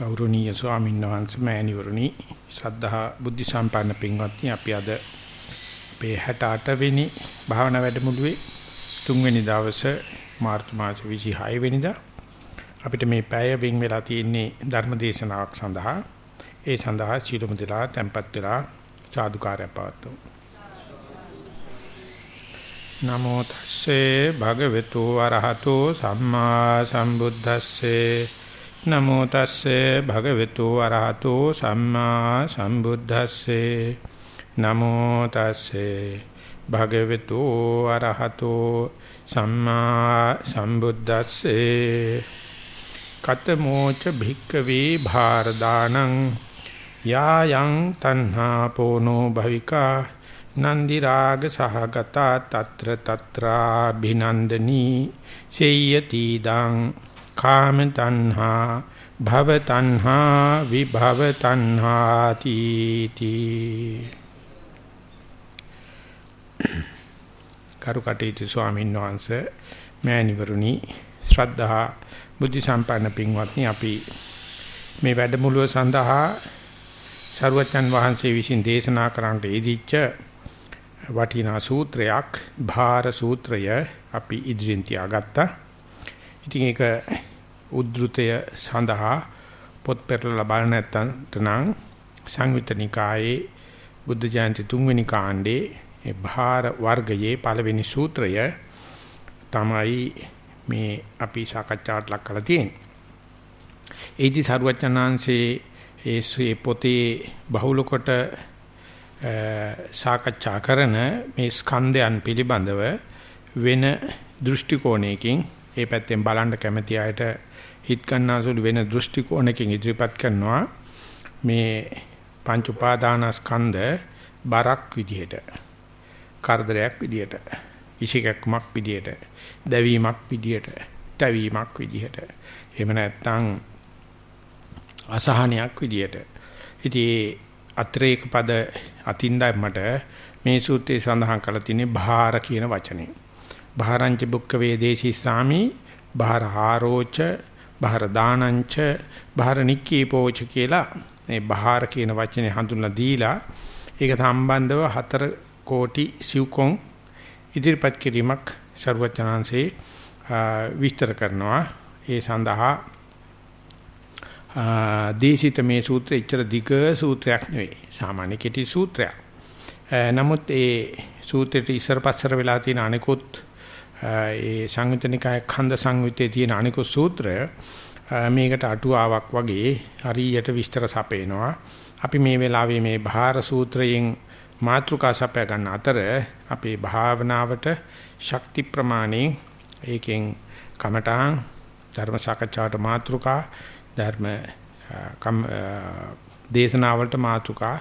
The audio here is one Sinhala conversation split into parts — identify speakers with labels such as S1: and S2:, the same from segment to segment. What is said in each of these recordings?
S1: ගෞරවනීය ස්වාමීන් වහන්සේ මෑණිවරණි. ශ්‍රද්ධා බුද්ධ සම්පන්න පින්වත්නි අපි අද අපේ 68 වෙනි භාවනා වැඩමුළුවේ තුන්වෙනි දවසේ මාර්තු මාස 26 වෙනිදා අපිට මේ පැය වෙන් වෙලා තියෙන්නේ ධර්ම දේශනාවක් සඳහා. ඒ සඳහා සීලමු දලා tempත් වෙලා සාදුකාරය පවත්වමු. නමෝ තස්සේ භගවතු වරහතෝ සම්මා සම්බුද්දස්සේ නමෝ තස්සේ භගවතු අරහතෝ සම්මා සම්බුද්දස්සේ. නමෝ තස්සේ භගවතු අරහතෝ සම්මා සම්බුද්දස්සේ. කතමෝච භික්කවේ භාරදානං යායන් තණ්හා පෝනෝ භවිකා. නන්දි රාග සහගතා తත්‍ර తත්‍රා බිනන්දනී සේයති දං කාම තණ්හා භව තණ්හා විභව තණ්හා තීති කරුකටේති ස්වාමීන් වහන්සේ මෑණිවරුනි ශ්‍රද්ධා බුද්ධ සම්පන්න පින්වත්නි අපි මේ වැඩමුළුව සඳහා සරුවචන් වහන්සේ විසින් දේශනා කරන්නට යෙදිච්ච වටිනා සූත්‍රයක් භාර සූත්‍රය අපි ඉදිරියෙන් තියාගත්තා. ඉතින් ඒක උද්ෘතය සඳහා පොත් පෙරලා බලන්න නැත්නම් සංයුතනිකායේ බුද්ධ ජයන්ති තුන්වෙනි කාණ්ඩේ ඒ භාර වර්ගයේ පළවෙනි සූත්‍රය තමයි මේ අපි සාකච්ඡාවට ලක් කරලා තියෙන්නේ. ඒදි සරුවචනාංශේ ඒ පොතේ බහුල කොට සාකච්ඡා කරන මේ ස්කන්ධයන් පිළිබඳව වෙන දෘෂ්ටි කෝණයකින් ඒ පැත්තෙන් බලන්න කැමති අයට හිත ගන්නාසුළු වෙන දෘෂ්ටි කෝණකින් ඉදිරිපත් කරනවා මේ පංච උපාදානස්කන්ධ බරක් විදිහට කරදරයක් විදිහට විශේෂකමක් විදිහට දැවීමක් විදිහට තැවීමක් විදිහට එහෙම නැත්නම් අසහනයක් විදිහට. ඉතින් අත්‍රේක පද අතින්දයි මට මේ සූත්‍රයේ සඳහන් කරලා තියෙන්නේ භාර කියන වචනේ. බහරංච බුක්ක වේදේශී සාමි බහර හාරෝච බහර දානංච බහර නික්කීපෝච කියලා මේ බහාර කියන වචනේ හඳුන්ලා දීලා ඒක සම්බන්ධව හතර කෝටි සිව්කොන් ඉදිරිපත් කිරීමක් ਸਰවචනාංශේ විස්තර කරනවා ඒ සඳහා දේශිත මේ සූත්‍රය ඉච්චර දිග සූත්‍රයක් නෙවෙයි සාමාන්‍ය කෙටි සූත්‍රයක්. නමුත් ඒ සූත්‍රයට ඉස්සර පස්සර වෙලා තියෙන අනිකුත් ඒ සංයුතනිකාය ඛණ්ඩ සංයුත්තේ තියෙන අනිකු සූත්‍රය මේකට අටුවාවක් වගේ හරියට විස්තර සපේනවා. අපි මේ වෙලාවේ මේ භාර සූත්‍රයෙන් මාත්‍රිකා සපය ගන්න අතර අපේ භාවනාවට ශක්ති ප්‍රමාණය ඒකෙන් කමඨාන් ධර්ම සාකච්ඡාවට මාත්‍රිකා ධර්ම දේශනාවලට මාත්‍රිකා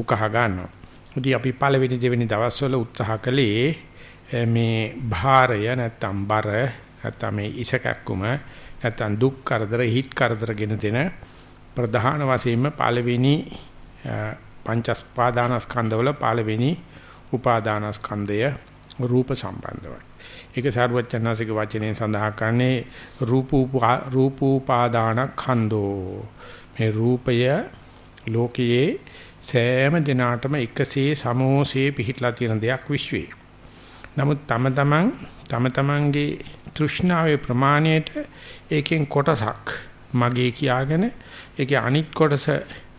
S1: උකහා ගන්නවා. ඉතින් අපි පළවෙනි දෙවෙනි දවස්වල උත්සාහ කළේ Eh, මේ භාරය නැත්තම් බර නැත්තම් මේ ඉසකක්කුම නැත්තම් දුක් කරදර හිත් කරදර ගෙන දෙන ප්‍රධාන වශයෙන්ම පළවෙනි eh, පංචස්පාදානස්කන්ධවල පළවෙනි උපාදානස්කන්ධය රූප සම්බන්ධවයි. ඒක සාරවත්චනාසික වචනයෙන් සඳහන් කරන්නේ රූප රූපෝපාදානස්කන්ධෝ. මේ රූපය ලෝකයේ සෑම දිනාටම එකසේ සමෝසේ පිහිටලා තියෙන දෙයක් විශ්වේ. නමුත් තම තමන් තම තමන්ගේ තෘෂ්ණාවේ ප්‍රමාණයට ඒකෙන් කොටසක් මගේ කියාගෙන ඒකේ අනිත් කොටස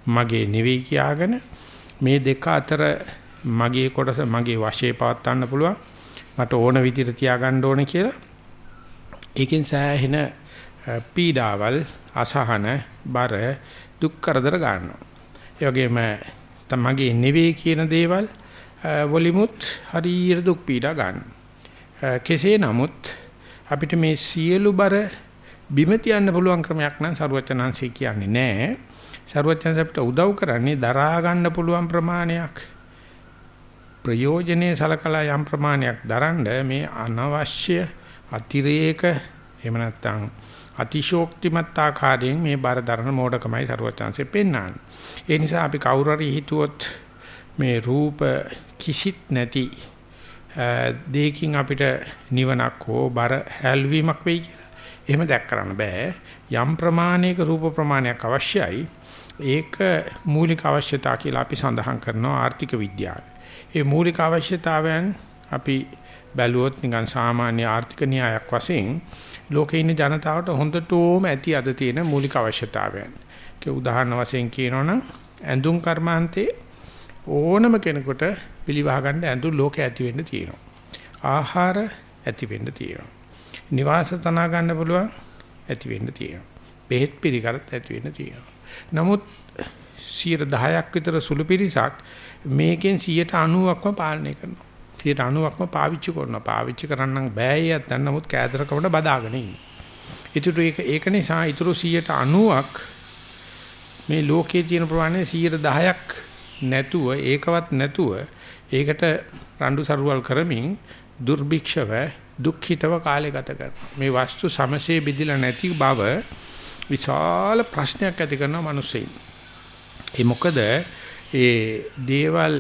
S1: මගේ නෙවෙයි කියාගෙන මේ දෙක අතර මගේ කොටස මගේ වශයේ පවත් ගන්න පුළුවන්. මට ඕන විදිහට තියාගන්න ඕනේ කියලා. ඒකෙන් සෑහෙන පීඩාවල් අසහන බර දුක් කරදර ගන්නවා. ඒ වගේම තමගේ නෙවෙයි කියන දේවල් වලිමුත් හරියට දුක් පීඩා ගන්න. කෙසේ නමුත් අපිට මේ සියලු බර බිම තියන්න පුළුවන් ක්‍රමයක් නම් සරුවචනංශي කියන්නේ නැහැ. සරුවචනංශ අපිට උදව් කරන්නේ දරා ගන්න පුළුවන් ප්‍රමාණයක් ප්‍රයෝජනේ සලකලා යම් ප්‍රමාණයක් දරන්න මේ අනවශ්‍ය අතිරේක එහෙම නැත්නම් අතිශෝක්තිමත් ආකාරයෙන් මේ බර දරන මෝඩකමයි සරුවචනංශෙ පෙන්වන්නේ. ඒ නිසා අපි කවුරු හරි හිතුවොත් මේ රූප කිසිත් නැති දෙයකින් අපිට නිවනක් හෝ බර හැල්වීමක් වෙයි කියලා. එහෙම දැක් කරන්න බෑ. යම් ප්‍රමාණයක රූප ප්‍රමාණයක් අවශ්‍යයි. ඒක මූලික අවශ්‍යතා කියලා අපි සඳහන් කරනවා ආර්ථික විද්‍යාවේ. ඒ මූලික අවශ්‍යතාවයන් අපි බැලුවොත් නිකන් සාමාන්‍ය ආර්ථික න්‍යායක් වශයෙන් ලෝකේ ඉන්න ජනතාවට හොඳටම ඇති අද තියෙන මූලික අවශ්‍යතාවයන්. ඒක උදාහරණ වශයෙන් කියනවනම් ඇඳුම් කර්මාන්තේ ඕනම කෙනෙකුට පිළිවහ ගන්න ඇඳුම් ලෝකේ ඇති වෙන්න තියෙනවා. ආහාර ඇති වෙන්න තියෙනවා. නිවාස තනා ගන්න පුළුවන් ඇති වෙන්න තියෙනවා. බෙහෙත් පිළිකරත් ඇති වෙන්න තියෙනවා. නමුත් 10ක් විතර සුළු පිරිසක් මේකෙන් 90%ක්ම පාලනය කරනවා. 90%ක්ම පාවිච්චි කරනවා. පාවිච්චි කරන්නම් බෑ යත් නමුත් කෑදරකමට බදාගෙන ඉන්නේ. ඊටු ඒක ඒක නිසා ඊටු 90%ක් මේ ලෝකයේ තියෙන ප්‍රමාණය 10%ක් නැතුව ඒකවත් නැතුව ඒකට රණ්ඩු සරුවල් කරමින් දුර්භික්ෂව දුක්ඛිතව කාලය ගත කරනවා. මේ වස්තු සමසේ බෙදිලා නැති බව විශාල ප්‍රශ්නයක් ඇති කරන මිනිස්සෙයින්. ඒ මොකද ඒ දේවල්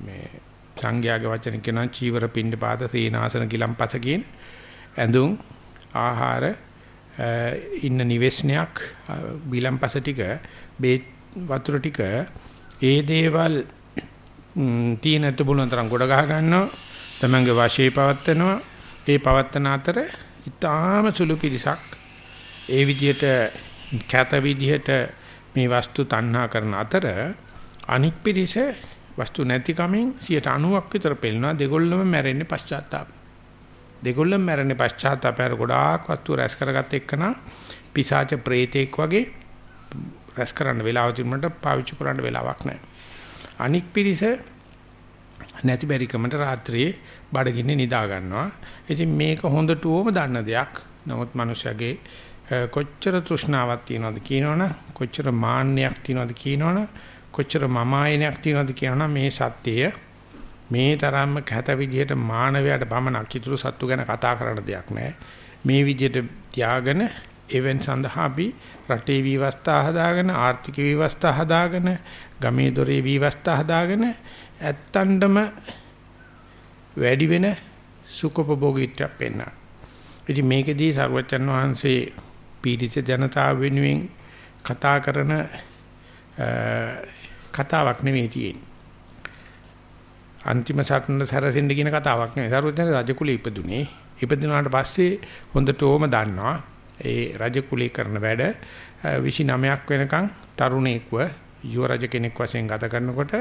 S1: මේ සංඝයාගේ වචන කියනවා චීවර පින්ඩ පාත සීනාසන කිලම්පස කියන ඇඳුම් ආහාර ඉන්න නිවෙස්නයක් බිලම්පස ටික බේ වතුර ටික ඒ දේවල් තීනත් බුලුවන් තරම් ගොඩ ගහ ගන්නවා තමංගේ වාශේ පවත්නවා ඒ පවත්තන අතර ඊටාම සුළු පිරිසක් ඒ විදිහට කැත විදිහට මේ වස්තු තණ්හා කරන අතර අනික් පිරිස වස්තු නැති කමෙන් 90ක් විතර පෙළනවා. දෙගොල්ලම මැරෙන්නේ පශ්චාත්තාප. දෙගොල්ලම මැරෙන්නේ පශ්චාත්තාපයර ගොඩාක් වස්තු රැස් කරගත්ත එක්කන පිසාච ප්‍රේතෙක් වගේ රැස් කරන්න වෙලාව තිබුණට පාවිච්චි කරන්න වෙලාවක් නැහැ. අනික් පිරිස නැති බැරිකමට රාත්‍රියේ බඩගින්නේ නිදා ගන්නවා. ඉතින් මේක හොඳටම දන්න දෙයක්. නමුත් මිනිස්යාගේ කොච්චර තෘෂ්ණාවක් තියනවද කියනවනම් කොච්චර මාන්නයක් තියනවද කියනවනම් කොච්චර මමායනයක් තියනවද කියනවනම් මේ සත්‍යය මේ තරම්ම කැත විදිහට මානවයාට පමණක් ඉතුරු සත්තු ගැන කතා කරන දෙයක් නෑ. මේ විදිහට තියාගෙන එවෙන් සඳහා අපි රටේ විවස්ථා හදාගෙන ආර්ථික විවස්ථා හදාගෙන ගමේ දොරේ විවස්ථා හදාගෙන ඇත්තන්ටම වැඩි වෙන සුඛපභෝගීත්වයක් වෙන්න. ඉතින් මේකෙදී සර්වචන් වහන්සේ පීඩිත ජනතාව වෙනුවෙන් කතා කරන කතාවක් නෙවෙයි තියෙන්නේ. අන්තිම සටන සැරසෙන්න කියන කතාවක් නෙවෙයි. සර්වචන් රජ කුලේ ඉපදුනේ. ඉපදුනාට පස්සේ හොඳටම දන්නවා ඒ රජ කුලී කරන වැඩ 29ක් වෙනකන් තරුණෙක්ව යුව රජ කෙනෙක් වශයෙන් ගත කරනකොට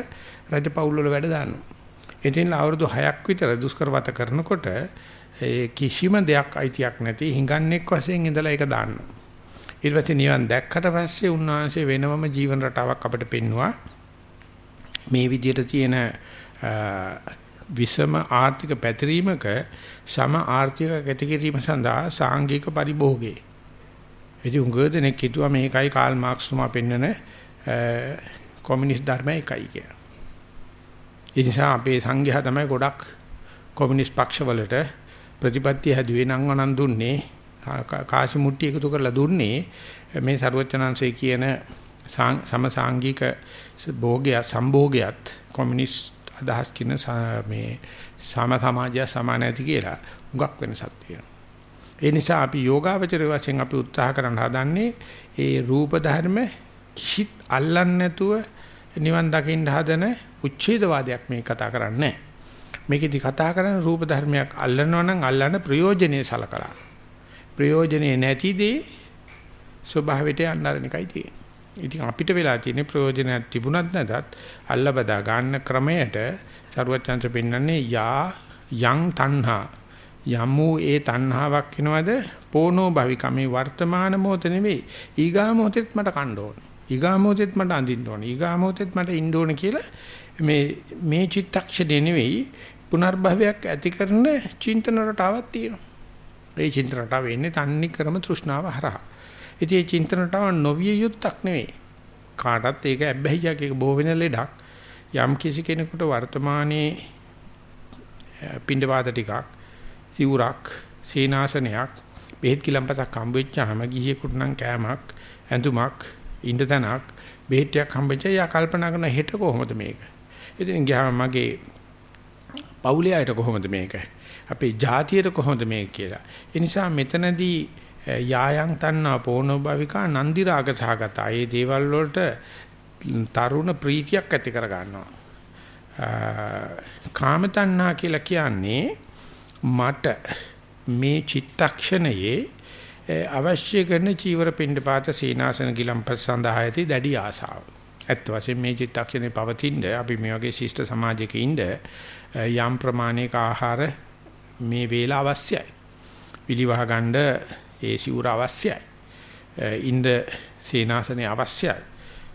S1: රජ පවුල් වල වැඩ දානවා. ඉතින් අවුරුදු 6ක් විතර දුෂ්කරවත කරනකොට ඒ කිසිම දෙයක් අයිතියක් නැති හිඟන්නේක් වශයෙන් ඉඳලා ඒක දාන්නවා. ඊට පස්සේ නිවන් දැක්කට පස්සේ උන්වහන්සේ වෙනමම ජීවන රටාවක් අපිට පෙන්නවා. මේ විදිහට තියෙන විසම ආර්ථික පැතිරීමක සම ආර්ථික ගති කිරීම සඳහා සාංගික පරිභෝගේ. ඉතින් උංගව දෙනෙක් හිතුවා මේකයි කාල් මාක්ස් තුමා පෙන්වන කොමියුනිස්ට් ධර්මය එකයි කියලා. ඒ නිසා අපේ සංඝයා තමයි ගොඩක් කොමියුනිස්ට් පක්ෂවලට ප්‍රතිපත්ති හැදුවේ නම් අනන් දුන්නේ කාසි මුට්ටි එකතු කරලා දුන්නේ මේ ਸਰවචනංශය කියන සම සාංගික භෝගය සම්භෝගයත් කොමියුනිස්ට් අදහස් කියන මේ සම සමාජය සමාන ඇති කියලා හුඟක් වෙනසක් තියෙනවා. ඒ නිසා අපි යෝගාවචර වශයෙන් අපි උත්සාහ කරන්න හදන්නේ ඒ රූප ධර්ම කිසිත් අල්ලන්නේ නැතුව නිවන් දකින්න හදන උච්ඡේදවාදයක් මේ කතා කරන්නේ මේකෙදි කතා කරන රූප ධර්මයක් අල්ලනවා නම් අල්ලන්න ප්‍රයෝජනේ සලකලා. ප්‍රයෝජනේ නැතිදී ස්වභාවයට යන්නරන එකයි තියෙන්නේ. ඉතින් අපිට වෙලා තියෙන ප්‍රයෝජනයක් තිබුණත් නැතත් අල්ල බදා ගන්න ක්‍රමයට සරුවචන්ස පෙන්වන්නේ යා යං තණ්හා. යමු ඒ තණ්හාවක් වෙනවද? පෝනෝ භවිකමේ වර්තමාන මොහොත නෙවෙයි. ඊගා මොහොතෙත් මට කණ්ඩ ඕන. ඊගා මොහොතෙත් මට අඳින්න ඕන. ඊගා මොහොතෙත් මට ඉන්න ඕන කියලා මේ මේ චිත්තක්ෂණය නෙවෙයි පුනර්භවයක් ඇති කරන චින්තන රටාවක් තියෙනවා. ඒ චින්තන රටාව එන්නේ තන්නේ ක්‍රම තෘෂ්ණාව හරහා. ඉතින් මේ චින්තනටව නොවිය යුත්තක් නෙවෙයි. කාටත් ඒක ඇබ්බැහියක් ඒක බොහෝ වෙන ලෙඩක්. යම් කිසි කෙනෙකුට වර්තමානයේ පින්ඩපාත ටිකක්, සිවුරක්, සීනාසනයක්, බෙහෙත් කිලම්පසක් හම්බෙච්චාම ගිහියෙකුට නම් කෑමක්, ඇඳුමක්, ඉන්දතනක්, බෙහෙත්යක් හම්බෙච්චා යා කල්පනා කරන හෙට කොහොමද මේක? ඉතින් ගියාම මගේ පවුලේ අයට කොහොමද මේක? අපේ ජාතියට කොහොමද මේක කියලා. ඒ නිසා මෙතනදී යායන් තණ්හා පෝනෝභවිකා නන්දි රාග සහගතා. මේ දේවල් වලට තරුණ ප්‍රීතියක් ඇති කර ගන්නවා. කාම තණ්හා කියලා කියන්නේ මට මේ චිත්තක්ෂණයේ අවශ්‍ය කරන චීවර පින්ඩපාත සීනාසන ගිලම්පස් සඳහා ඇති දැඩි ආසාව. ඇත්ත වශයෙන් මේ චිත්තක්ෂණේ පවතින අපි මේ වගේ ශිෂ්ට සමාජයක ඉන්න යම් ප්‍රමාණයක ආහාර මේ වේලාව අවශ්‍යයි. පිළිවහ ගන්න ඒ සිවුර අවශ්‍යයි. ඉන්ද සීනාසනේ අවශ්‍යයි.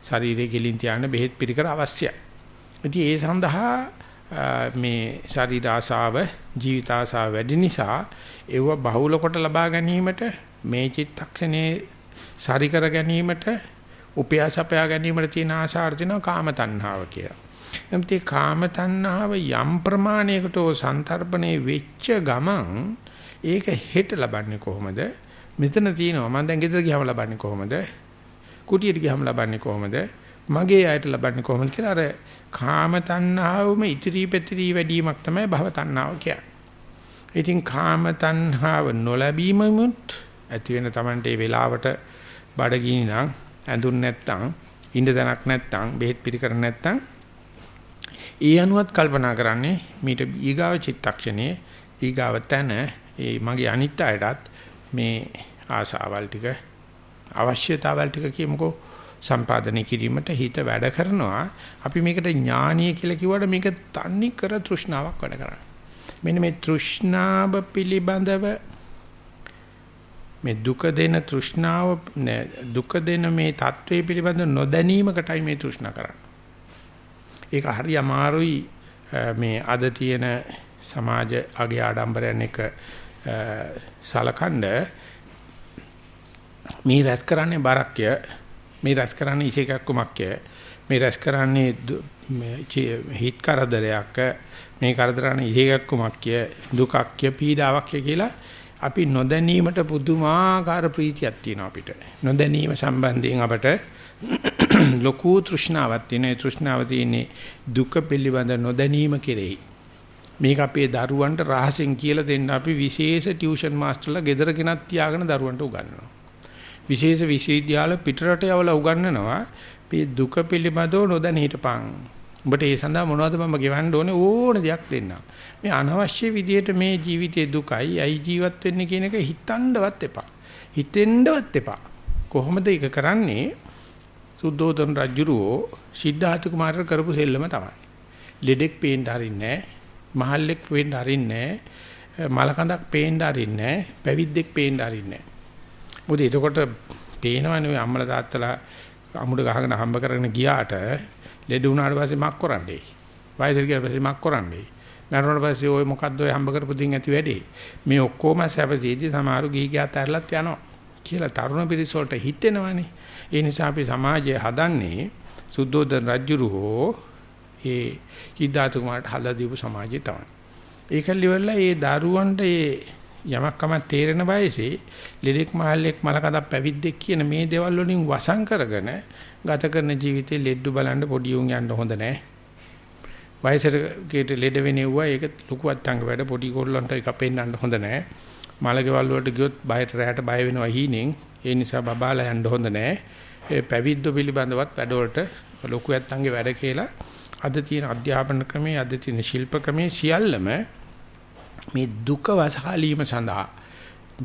S1: ශරීරයේ ගිලින් තියන්න බෙහෙත් පිළිකර අවශ්‍යයි. ඉතින් ඒ සඳහා මේ ශරීර ආසාව ජීවිත ආසාව වැඩි නිසා ඒව බහුල කොට ලබා ගැනීමට මේ චිත්තක්ෂණේ සාරි කර ගැනීමට උපයාසපයා ගැනීමට තියෙන ආශාර තියෙනවා කාම තණ්හාව කියලා. එම්ති කාම තණ්හාව යම් ප්‍රමාණයකට සන්තරපණේ වෙච්ච ගමන් ඒක හෙට ලබන්නේ කොහොමද? මෙතන තියෙනවා මම දැන් ගෙදර ගියාම ලබන්නේ කොහොමද? කුටියට ගියාම ලබන්නේ කොහොමද? මගේ අයට ලබන්නේ කොහොමද කියලා අර කාම තණ්හාවම ඉතිරි පැතිරි වැඩිවීමක් තමයි භව තණ්හාව කියන්නේ. ඉතින් කාම තණ්හාව නොලැබීමමුත් ඇති වෙන Tamante වෙලාවට බඩගිනි නම් ඇඳුන් නැත්තම් ඉන්න තැනක් නැත්තම් බෙහෙත් පිළිකර නැත්තම් ඒ අනුවත් කල්පනා කරන්නේ මීට ඊගාව චිත්තක්ෂණයේ ඊගාව තැන ඒ මගේ අනිත් අයටත් මේ ආසාවල් ටික අවශ්‍යතාවල් ටික කියමුකෝ සම්පාදනය කිරීමට හිත වැඩ කරනවා. අපි මේකට ඥානීය කියලා කිව්වට මේක තන්නේ කර තෘෂ්ණාවක් වැඩ කරන්නේ. මෙන්න මේ තෘෂ්ණාව පිළිබඳව මේ දුක දෙන තෘෂ්ණාව දුක දෙන මේ தત્ත්වයේ පිළිබඳ නොදැනීමකටයි මේ තෘෂ්ණා කරන්නේ. ඒක හරි අමාරුයි මේ අද තියෙන සමාජ අගේ ආඩම්බරයන් එක සලකනද මේ රැස් කරන්නේ බරක්ය. මේ රැස් කරන්නේ ඉසේකක් කුමක්ය? මේ රැස් කරන්නේ හිත කරදරයක්. මේ කරදරන ඉසේකක් කුමක්ය? දුකක්ය පීඩාවක්ය කියලා අපි නොදැනීමට පුදුමාකාර ප්‍රීතියක් තියෙනවා අපිට. නොදැනීම සම්බන්ධයෙන් අපට ලොකු තෘෂ්ණාවක් තියෙන ඒ තෘෂ්ණාව තියෙන්නේ දුක පිළිබඳ නොදැනීම කෙරෙහි. මේක අපේ දරුවන්ට රහසෙන් කියලා දෙන්න අපි විශේෂ ටියුෂන් මාස්ටර්ලා ගෙදර ගෙනත් තියාගෙන දරුවන්ට උගන්වනවා. විශේෂ විශ්වවිද්‍යාල පිටරට යවලා උගන්වනවා මේ දුක පිළිබඳව නොදැන හිටපන්. උඹට ඒ සඳහා මොනවද මම ගෙවන්න ඕනේ ඕන දෙයක් දෙන්න. මේ අනවශ්‍ය විදියට මේ ජීවිතේ දුකයි අයි ජීවත් වෙන්නේ කියන එක හිතන්නවත් එපා. හිතෙන්නවත් එපා. කොහොමද ඒක කරන්නේ? සුද්ධෝදන රජුරෝ සිද්ධාර්ථ කුමාරට කරපු සෙල්ලම තමයි. ලෙඩෙක් පේන්න හරින්නේ නැහැ. මහල්ලෙක් වෙන්න අරින්නේ මලකඳක් පේන්න අරින්නේ පැවිද්දෙක් පේන්න අරින්නේ මොකද එතකොට පේනවනේ ඔය අම්මලා තාත්තලා අමුඩ ගහගෙන හම්බ කරගෙන ගියාට ලෙඩ වුණාට පස්සේ මක් කරන්නේ. වයසට ගියාට පස්සේ මක් කරන්නේ. මරණයට පස්සේ ඔය මොකද්ද ඔය හම්බ කරපු දින් ඇති වැඩේ? මේ ඔක්කොම සැපසීදී සමහරු ගිහි ගියාත් ඇරලත් යනවා කියලා තරුණ පිරිස වලට හිතෙනවනේ. ඒ නිසා අපි සමාජය හදන්නේ සුද්ධෝදන රජුරු හෝ ඒ සිද්ධාර්ථ කුමාරට හදලා දීපු සමාජය තමයි. ඒකල්ලි වෙලා ඒ දරුවන්ට ඒ යමක් කමක් තේරෙන වයසේ ලෙඩෙක් මහල්ලෙක් මලකඩක් පැවිද්දෙක් කියන මේ දේවල් වලින් වසන් කරගෙන ගත කරන ජීවිතේ ලෙඩු බලන්න පොඩි උන් යන්න හොඳ නැහැ. වයසට කීට ලෙඩ වෙනෙව්වා ඒක ලොකු අත්ංග වැඩ පොඩි කොල්ලන්ට එක පෙන්නන්න හොඳ නැහැ. මලකෙවල් වලට ගියොත් බයට රැයට බය වෙනවා හීනෙන්. ඒ නිසා බබාලා යන්න හොඳ නැහැ. ඒ පැවිද්ද පිළිබඳවත් වැඩවලට ලොකු අත්ංගේ වැඩ කියලා අද තියෙන අධ්‍යාපන ක්‍රමයේ අද තියෙන ශිල්ප ක්‍රමයේ සියල්ලම මේ දුක වසහාලීම සඳහා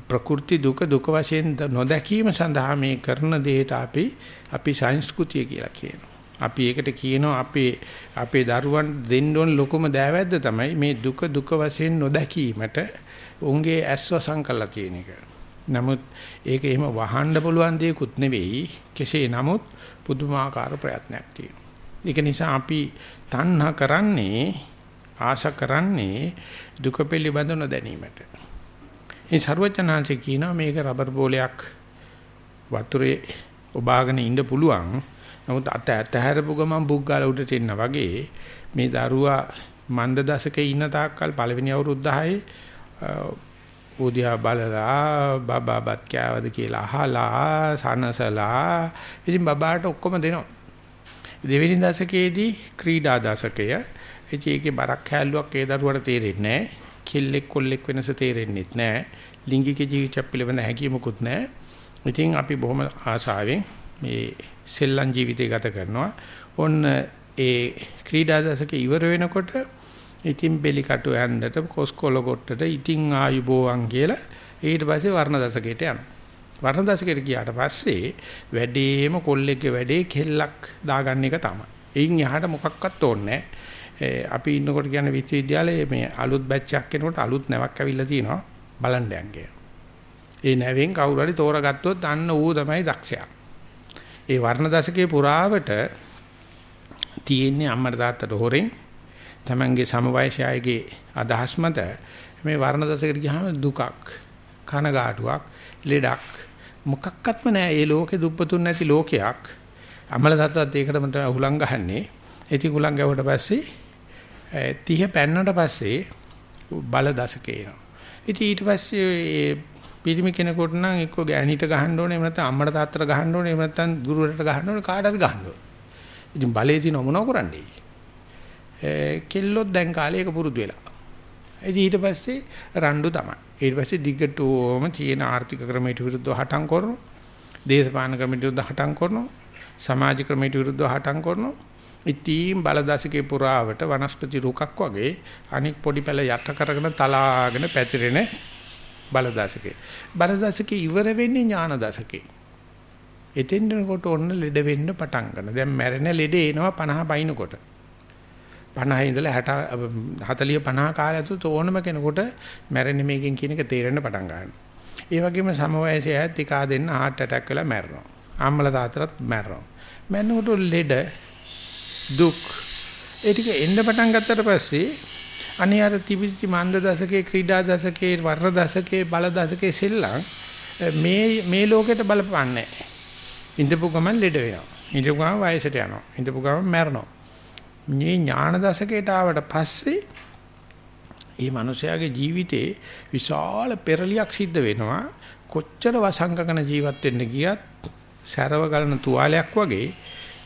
S1: ප්‍රකෘති දුක දුක වශයෙන් නොදැකීම සඳහා මේ කරන දෙයට අපි අපි සංස්කෘතිය කියලා කියනවා. අපි ඒකට කියනවා අපේ අපේ දරුවන් දෙන්න ඕන ලොකුම දෑවැද්ද තමයි මේ දුක දුක වශයෙන් නොදැකීමට උන්ගේ ඇස්වසන් කළා තියෙන එක. නමුත් ඒක එහෙම වහන්න පුළුවන් දෙයක්ුත් නෙවෙයි. කෙසේ නමුත් පුදුමාකාර ප්‍රයත්නයක් තියෙනවා. ඒක නිසා අපි තණ්හා කරන්නේ ආශා කරන්නේ දුක පිළිබඳ නොදැනීමට. මේ ਸਰවඥාන්සේ කියනවා මේක රබර් බෝලයක් වතුරේ ඔබාගෙන ඉන්න පුළුවන්. නමුත් අත ඇතහැරපු ගමන් බුක් ගාලා උඩට එන්න වගේ මේ දරුවා මන්ද දශකේ ඉන්න තාක්කල් පළවෙනි අවුරුදු 10 උදියා බලලා බබාබත් කෑවද කියලා අහලා සනසලා ඉතින් බබාට ඔක්කොම දෙනවා දෙවෙනි දශකයේදී ක්‍රීඩා දශකය. ඒකේ බරක් හැල්ලුවක් ඒ දරුවට තේරෙන්නේ නැහැ. කෙල්ලෙක් කොල්ලෙක් වෙනස තේරෙන්නේ නැහැ. ලිංගික ජීවිතයක් පිළිබඳ හැකියමුකුත් නැහැ. ඉතින් අපි බොහොම ආසාවෙන් මේ සෙල්ලම් ජීවිතය ගත කරනවා. ඔන්න ඒ ක්‍රීඩා දශකේ ඉවර වෙනකොට ඉතින් බෙලි කටු ඇන්දට කොස්කොල කොට්ටට ඉතින් ආයුබෝවන් කියලා ඊට පස්සේ වර්ණ දශකයට යනවා. වර්ණ දශකයට ගියාට පස්සේ වැඩේම කොල්ලෙක්ගේ වැඩේ කෙල්ලක් දාගන්න එක තමයි. එයින් එහාට මොකක්වත් ඕනේ අපි ඉන්නකොට කියන්නේ විශ්වවිද්‍යාලයේ මේ අලුත් බැච් එකක් එනකොට අලුත් නැවක් ඇවිල්ලා තිනවා බලන්න යන්නේ. ඒ නැවෙන් කවුරු හරි තෝරගත්තොත් අන්න ඌ තමයි දක්ෂයා. ඒ වර්ණ දශකයේ පුරාවට තියෙන්නේ අම්මට තාත්තට හොරෙන් තමන්ගේ සමවයසී අයගේ අදහස් මත මේ වර්ණ දශකයට ගියාම දුකක් කනගාටුවක් ලෙඩක් මොකක්වත්ම නැහැ. ඒ ලෝකේ දුප්පතුන් නැති ලෝකයක්. අමල තත්ත්වات ඒකටම තමයි උලං ගහන්නේ. ඉතින් උලං ගැවුවට පස්සේ 30 පැන්නට පස්සේ බල දශකේ එනවා. ඉතින් ඊට පස්සේ ඒ පිරිමි කෙනෙකුට නම් එක්ක ගෑණිට ගහන්න ඕනේ එහෙම නැත්නම් අම්මට තාත්තට ගහන්න ඕනේ එහෙම නැත්නම් ගුරුවරට ගහන්න ඕනේ කාට හරි ගහන්න ඕනේ. ඉතින් බලේ තියෙන මොනව කරන්නේ? කෙල්ලොත් දැන් කාලේ ඒක පුරුදු වෙලා. ඉතින් ඊට පස්සේ රණ්ඩු තමයි. ඊට පස්සේ දිගටම තියෙන ආර්ථික ක්‍රමයට විරුද්ධව හටන් කරනවා. දේශපාලන ක්‍රමයට විරුද්ධව හටන් කරනවා. සමාජ ක්‍රමයට විරුද්ධව හටන් කරනවා. ඉතින් බලදාසිකේ පුරාවට වනස්පති රුකක් වගේ අනික් පොඩි පැල යට කරගෙන තලාගෙන පැතිරෙන බලදාසිකේ. බලදාසිකේ ඉවර වෙන්නේ ඥාන දශකේ. එතෙන්නකොට ඔන්න ලෙඩ වෙන්න පටන් ගන්න. දැන් මැරෙන ලෙඩ එනවා 50 බයිනකොට. 50 ඉඳලා 60 40 50 කාලය ඇතුළත ඕනම කෙනෙකුට මැරෙන්නේ මේකෙන් කියන එක තේරෙන්න පටන් ගන්නවා. ඒ වගේම සමවයසේ ඇත් එක දෙන්න heart attack වෙලා මැරෙනවා. අම්මලා තාත්තලාත් මැරෙනවා. මැරෙනකොට ලෙඩ දුක් ඒ ටික එන්න පටන් ගත්තට පස්සේ අනේ අර තිබිච්ච මන්ද දශකයේ ක්‍රීඩා දශකයේ වර්ණ දශකයේ බල දශකයේ සෙල්ලම් මේ මේ ලෝකෙට බලපන්නේ ඉඳපු ගමන් ලෙඩ වෙනවා. ඉඳපු ගමන් වයසට යනවා. ඉඳපු ගමන් මැරෙනවා. මේ ඥාන දශකයට ආවට පස්සේ මේ මිනිස්යාගේ ජීවිතේ විශාල පෙරලියක් සිද්ධ වෙනවා. කොච්චර වසංගකන ජීවත් වෙන්න ගියත් සැරව ගලන තුවාලයක් වගේ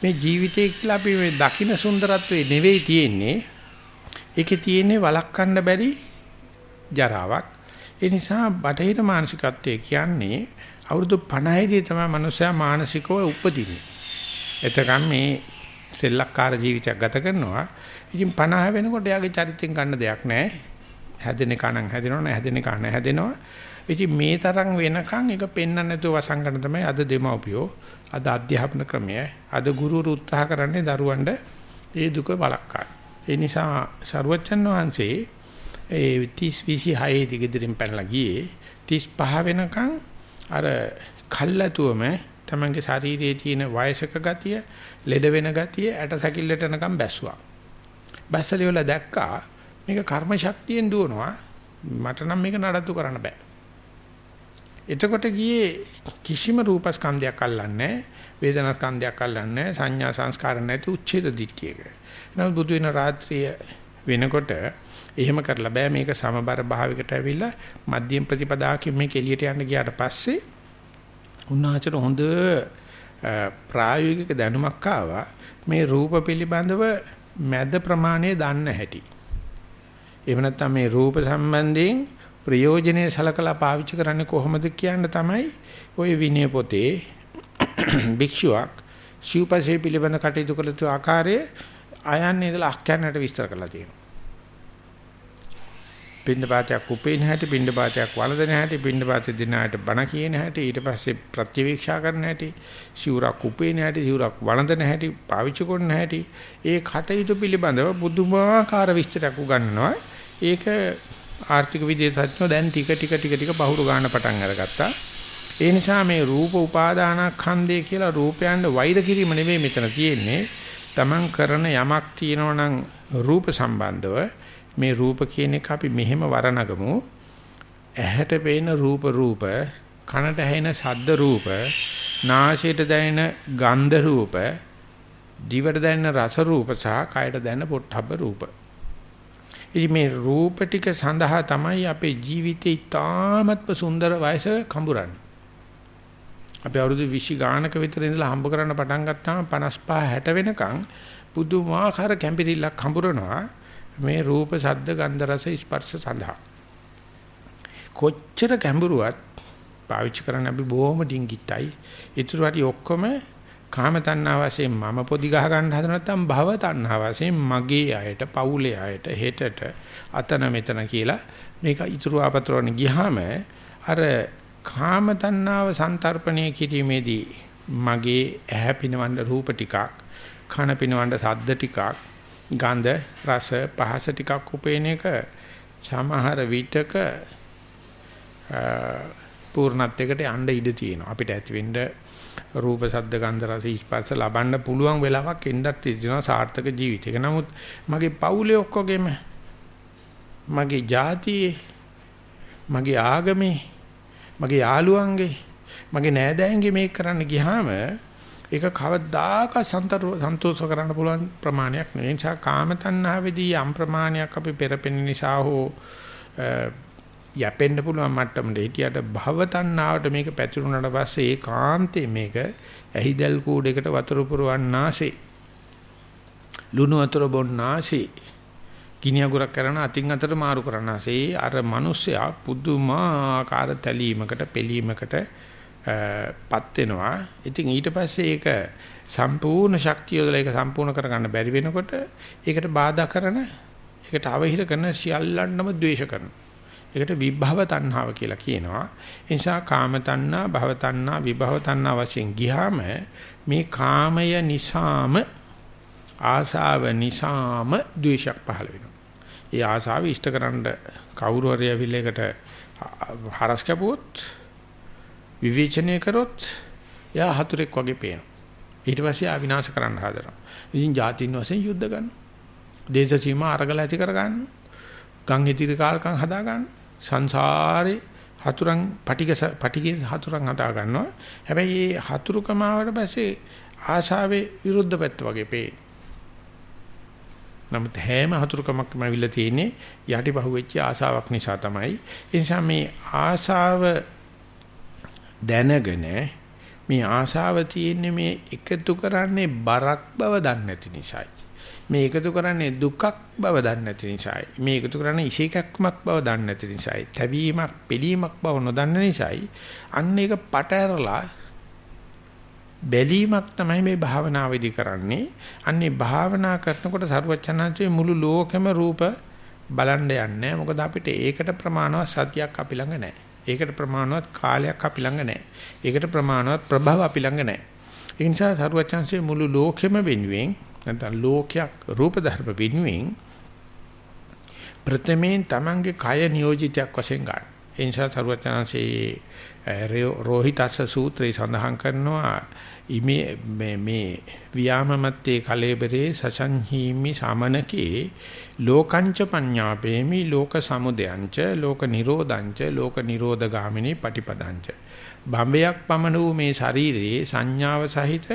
S1: මේ ජීවිතේ කියලා අපි මේ දකින්න සුන්දරත්වේ නෙවෙයි තියෙන්නේ. ඒකේ තියෙන්නේ වළක්වන්න බැරි ජරාවක්. ඒ නිසා බටහිර මානසිකත්වයේ කියන්නේ අවුරුදු 50 දී තමයි මනුස්සයා මානසිකව උපදින්නේ. එතකන් මේ සෙල්ලක්කාර ජීවිතයක් ගත කරනවා. ඉතින් 50 වෙනකොට එයාගේ චරිතෙන් ගන්න දෙයක් නැහැ. හැදෙන එක නම් හැදෙනව නැහැ හැදෙන එක නැහැ හැදෙනවා. ඉතින් මේ තරම් වෙනකන් ඒක පෙන්වන්න නැතුව වසංගන තමයි අද දෙමව්පියෝ අද අධ්‍යාපන ක්‍රමය අද ගුරුවරු උත්සාහ කරන්නේ දරුවන්ට ඒ දුක වළක්වන්න. ඒ නිසා සරුවච්චන් වහන්සේ ඒ 30 26 දිගදිරින් පැනලා ගියේ 35 වෙනකන් අර කල්ැතුවම තමන්ගේ ශරීරයේ තියෙන වයසක ගතිය, ලෙඩ වෙන ගතිය ඇට සැකිල්ලට යනකම් බැස්සුවා. බැස්සලි වල දැක්කා මේක කර්ම ශක්තියෙන් දුවනවා. මට නම් මේක නඩත්තු කරන්න බෑ. එතකොට ගියේ කිසිම රූපස්කන්ධයක් අල්ලන්නේ වේදනාස්කන්ධයක් අල්ලන්නේ සංඥා සංස්කාර නැති උච්ඡේද දිට්ඨියක. නමුත් බුදු වෙන රාත්‍රිය වෙනකොට එහෙම කරලා බෑ මේක සමබර භාවයකට ඇවිල්ලා මධ්‍යම ප්‍රතිපදාවකින් මේක එළියට යන්න ගියාට පස්සේ උන්වහන්සේට හොඳ ප්‍රායෝගික දැනුමක් ආවා මේ රූප පිළිබඳව මැද ප්‍රමාණය දන්න හැටි. එහෙම නැත්නම් මේ රූප සම්බන්ධයෙන් ප්‍රයෝජනේ සලකලා පාවිච්චි කරන්නේ කොහොමද කියන්න තමයි ওই විනය පොතේ භික්ෂුවක් සිව්පසේ පිළිබඳ කටයුතු කළ යුතු ආකාරයේ ආයන්නේ ඉඳලා අක්කයන්ට විස්තර කරලා තියෙනවා. පින්ඩපාතයක් උපේන හැටි පින්ඩපාතයක් වළඳන හැටි පින්ඩපාතේ දිනාට බණ කියන හැටි ඊට පස්සේ ප්‍රතිවීක්ෂා කරන හැටි සිවුරක් උපේන හැටි සිවුරක් වළඳන හැටි පාවිච්චි කරන හැටි ඒ කටයුතු පිළිබඳව බුදුමාකාර විස්තරයක් උගන්වනවා ඒක ආර්ථික විද්‍යාඥයෝ දැන් ටික ටික ටික ටික බහුරු ගන්න පටන් අරගත්තා. ඒ නිසා මේ රූප උපාදානස්කන්ධය කියලා රූපයන්ට වෛර කිරීම නෙවෙයි මෙතන තියෙන්නේ. තමන් කරන යමක් තියෙනවා නම් රූප සම්බන්ධව මේ රූප කියන එක අපි මෙහෙම වරණගමු. ඇහැට පේන රූප රූප කනට ඇහෙන ශබ්ද රූප නාසයට දැනෙන ගන්ධ රූප දිවට දැනෙන රස රූප සහ කයට දැනෙන පොට්ටබ්බ රූප. ඉතින් මේ රූප ටික සඳහා තමයි අපේ ජීවිතේ ඉතාමත්ම සුන්දර වයස කඹරන්නේ. අපි අවුරුදු 20 ගානක විතර ඉඳලා හම්බ කරන්න පටන් ගත්තාම 55 60 වෙනකන් පුදුමාකාර කැම්පිරිල්ලක් හම්බුරනවා මේ රූප ශබ්ද ගන්ධ රස ස්පර්ශ සඳහා. කොච්චර ගැඹුරුවත් පාවිච්චි කරන්න අපි බොහොම ඩිංගිටයි ඊටු වටි ඔක්කොම කාම තණ්හා වශයෙන් මම පොදි ගහ ගන්න හදන නැත්නම් භව තණ්හා වශයෙන් මගේ අයට පවුලේ අයට හෙටට අතන මෙතන කියලා මේක ඉතුරු ආපතරවන ගියාම අර කාම තණ්හාව සංතරපණය කිරීමේදී මගේ ඇහැ පිනවන්න රූප ටිකක් කන පිනවන්න ශබ්ද ටිකක් ගන්ධ රස පහස ටිකක් උපේන එක සමහර විටක පූර්ණත්වයකට යන්න ඉඩ තියෙනවා. අපිට ඇති වෙන්න රූප ශබ්ද ගන්ධ රස ස්පර්ශ ලබන්න පුළුවන් වෙලාවක් එන්නත් තියෙනවා සාර්ථක ජීවිතයක නමුත් මගේ පවුලේ ඔක්කොගෙම මගේ ජාතියේ මගේ ආගමේ මගේ යාළුවන්ගේ මගේ නෑදෑයන්ගේ මේක කරන්න ගියාම ඒක කවදාක සන්තෝෂ කරන්න පුළුවන් ප්‍රමාණයක් නෙවෙයි. නිසා කාම තණ්හාවේදී යම් ප්‍රමාණයක් අපි පෙරපෙන නිසා හෝ යැපෙන්න පුළුවන් මට්ටමට හිටියට භව තණ්හාවට මේක පැතිරුණාට පස්සේ ඒකාන්තේ මේක ඇහිදල් කූඩේකට වතුර පුරවන්නාසේ ලුණු වතුර බොන්නාසේ ගිනි අගුරක් කරන අතින් අතට මාරු කරනසේ අර මිනිස්සයා පුදුමාකාර තැලීමකට පෙලීමකට පත් වෙනවා. ඉතින් ඊට පස්සේ ඒක සම්පූර්ණ ශක්තිය යොදලා ඒක සම්පූර්ණ කරගන්න බැරි වෙනකොට ඒකට බාධා කරන ඒකට අවහිර කරන සියල්ලන්ම ද්වේෂ කරනවා. ඒකට විභව තණ්හාව කියලා කියනවා. ඒ නිසා කාම තණ්හා, භව තණ්හා, විභව තණ්හා වශයෙන් ගියාම මේ කාමය නිසාම ආසාව නිසාම ද්වේෂයක් පහළ වෙනවා. ඒ ආසාව ඉෂ්ටකරන කවුරු හරි ඇවිල්ලා එකට හරස් කැපුවොත් විවේචනය කරොත් එයා හතුරෙක් වගේ පේනවා. ඊට පස්සේ ආ විනාශ කරන්න හදනවා. ඉතින් ජාතින් වශයෙන් යුද්ධ කරනවා. දේශ සීමා අරගල ඇති කර ගන්නවා. ගම් හිතිරි කාලකම් හදා ගන්නවා. සංසාරේ හතුරන් පටිග පටිගේ හතුරන් හදා ගන්නවා. හැබැයි මේ හතුරුකම ආවට පස්සේ ආශාවේ විරුද්ධ පැත්ත වගේ පේනවා. නමුත් හැම හතුරුකමක්ම අවිල්ල තියෙන්නේ යටිපහුවෙච්ච ආසාවක් නිසා තමයි. ඒ නිසා මේ ආසාව දැනගෙන මේ ආසාව තියෙන්නේ මේ එකතු කරන්නේ බරක් බව දන්නේ නැති නිසායි. මේ එකතු කරන්නේ දුකක් බව දන්නේ නැති නිසායි. මේ එකතු කරන්නේ ඉෂේකක්මක් බව දන්නේ නැති නිසායි. තැවීමක්, පිළීමක් බව නොදන්න නිසායි. අන්න ඒක පට ඇරලා බැලීමක් තමයි මේ භාවනාවේදී කරන්නේ. අන්නේ භාවනා කරනකොට සරුවචනාංශයේ මුළු ලෝකෙම රූප බලන්න යන්නේ. මොකද අපිට ඒකට ප්‍රමාණවත් සතියක් අපි ළඟ නැහැ. ඒකට ප්‍රමාණවත් කාලයක් අපි ළඟ නැහැ. ඒකට ප්‍රමාණවත් ප්‍රභව අපි ළඟ නැහැ. ඒ නිසා සරුවචනාංශයේ මුළු ලෝකෙම වෙනුවෙන් නැත්නම් ලෝකයක් රූප ධර්ම වෙනුවෙන් ප්‍රථමයෙන් Tamange කය නියෝජිතයක් වශයෙන් ගන්න. ඒ නිසා සරුවචනාංශයේ රෝහිතස්ස සූත්‍රය සඳහන් කරනවා ඉමේ මේ මේ වියාමමත්තේ කලේබරේ සසංහීමි සමනකේ ලෝකංච පඤ්ඤාපේමි ලෝක සමුදයංච ලෝක නිරෝධංච ලෝක නිරෝධගාමිනී පටිපදංච බම්බයක් පමණ වූ මේ ශරීරයේ සංඥාව සහිත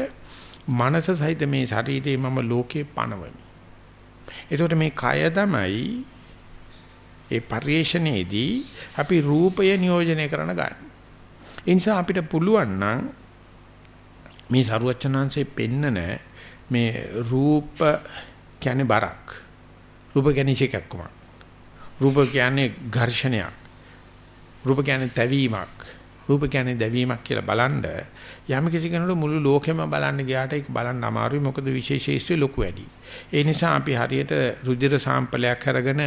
S1: මනස සහිත මේ ශරීරයේ මම ලෝකේ පනවමි. එතකොට මේ කය තමයි ඒ පරිේශණයේදී අපි රූපය නියෝජනය කරන ගන්න. ඒ නිසා අපිට පුළුවන් නම් මේ සරුවචනාංශේ පෙන්නන මේ රූප කියන්නේ බරක්. රූප කියන්නේ ඉෂේකක්කම. රූප කියන්නේ ඝර්ෂණයක්. රූප කියන්නේ තැවීමක්. රූප කියන්නේ දැවීමක් කියලා බලනද යම් කිසි කෙනෙකුට මුළු ලෝකෙම බලන්න ගියාට ඒක බලන්න අමාරුයි මොකද විශේෂීස්ත්‍රි ලොකු වැඩි. ඒ නිසා අපි හරියට රුධිර සාම්පලයක් අරගෙන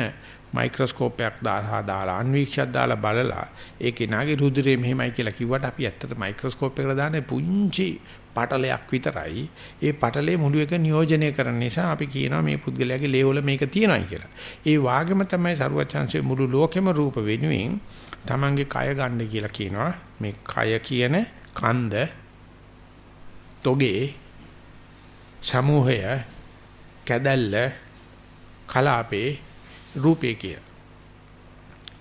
S1: මයික්‍රොස්කෝපයක් දාලා දාලා අන්වීක්ෂයක් දාලා බලලා ඒකේ නාගේ රුධිරේ මෙහෙමයි කියලා කිව්වට අපි ඇත්තට මයික්‍රොස්කෝප් එකකට දාන්නේ පුංචි පටලයක් විතරයි. ඒ පටලේ මුළු එක නියෝජනය කරන නිසා අපි කියනවා මේ පුද්ගලයාගේ ලේවල මේක තියෙනයි කියලා. ඒ වාගෙම තමයි සරුවචාන්සේ මුළු ලෝකෙම රූප වෙනුවෙන් Tamange කය ගන්න කියලා කියනවා. මේ කය කියන කන්ද තොගේ සමූහය කැදල්ල කලාපේ රූපේ කිය.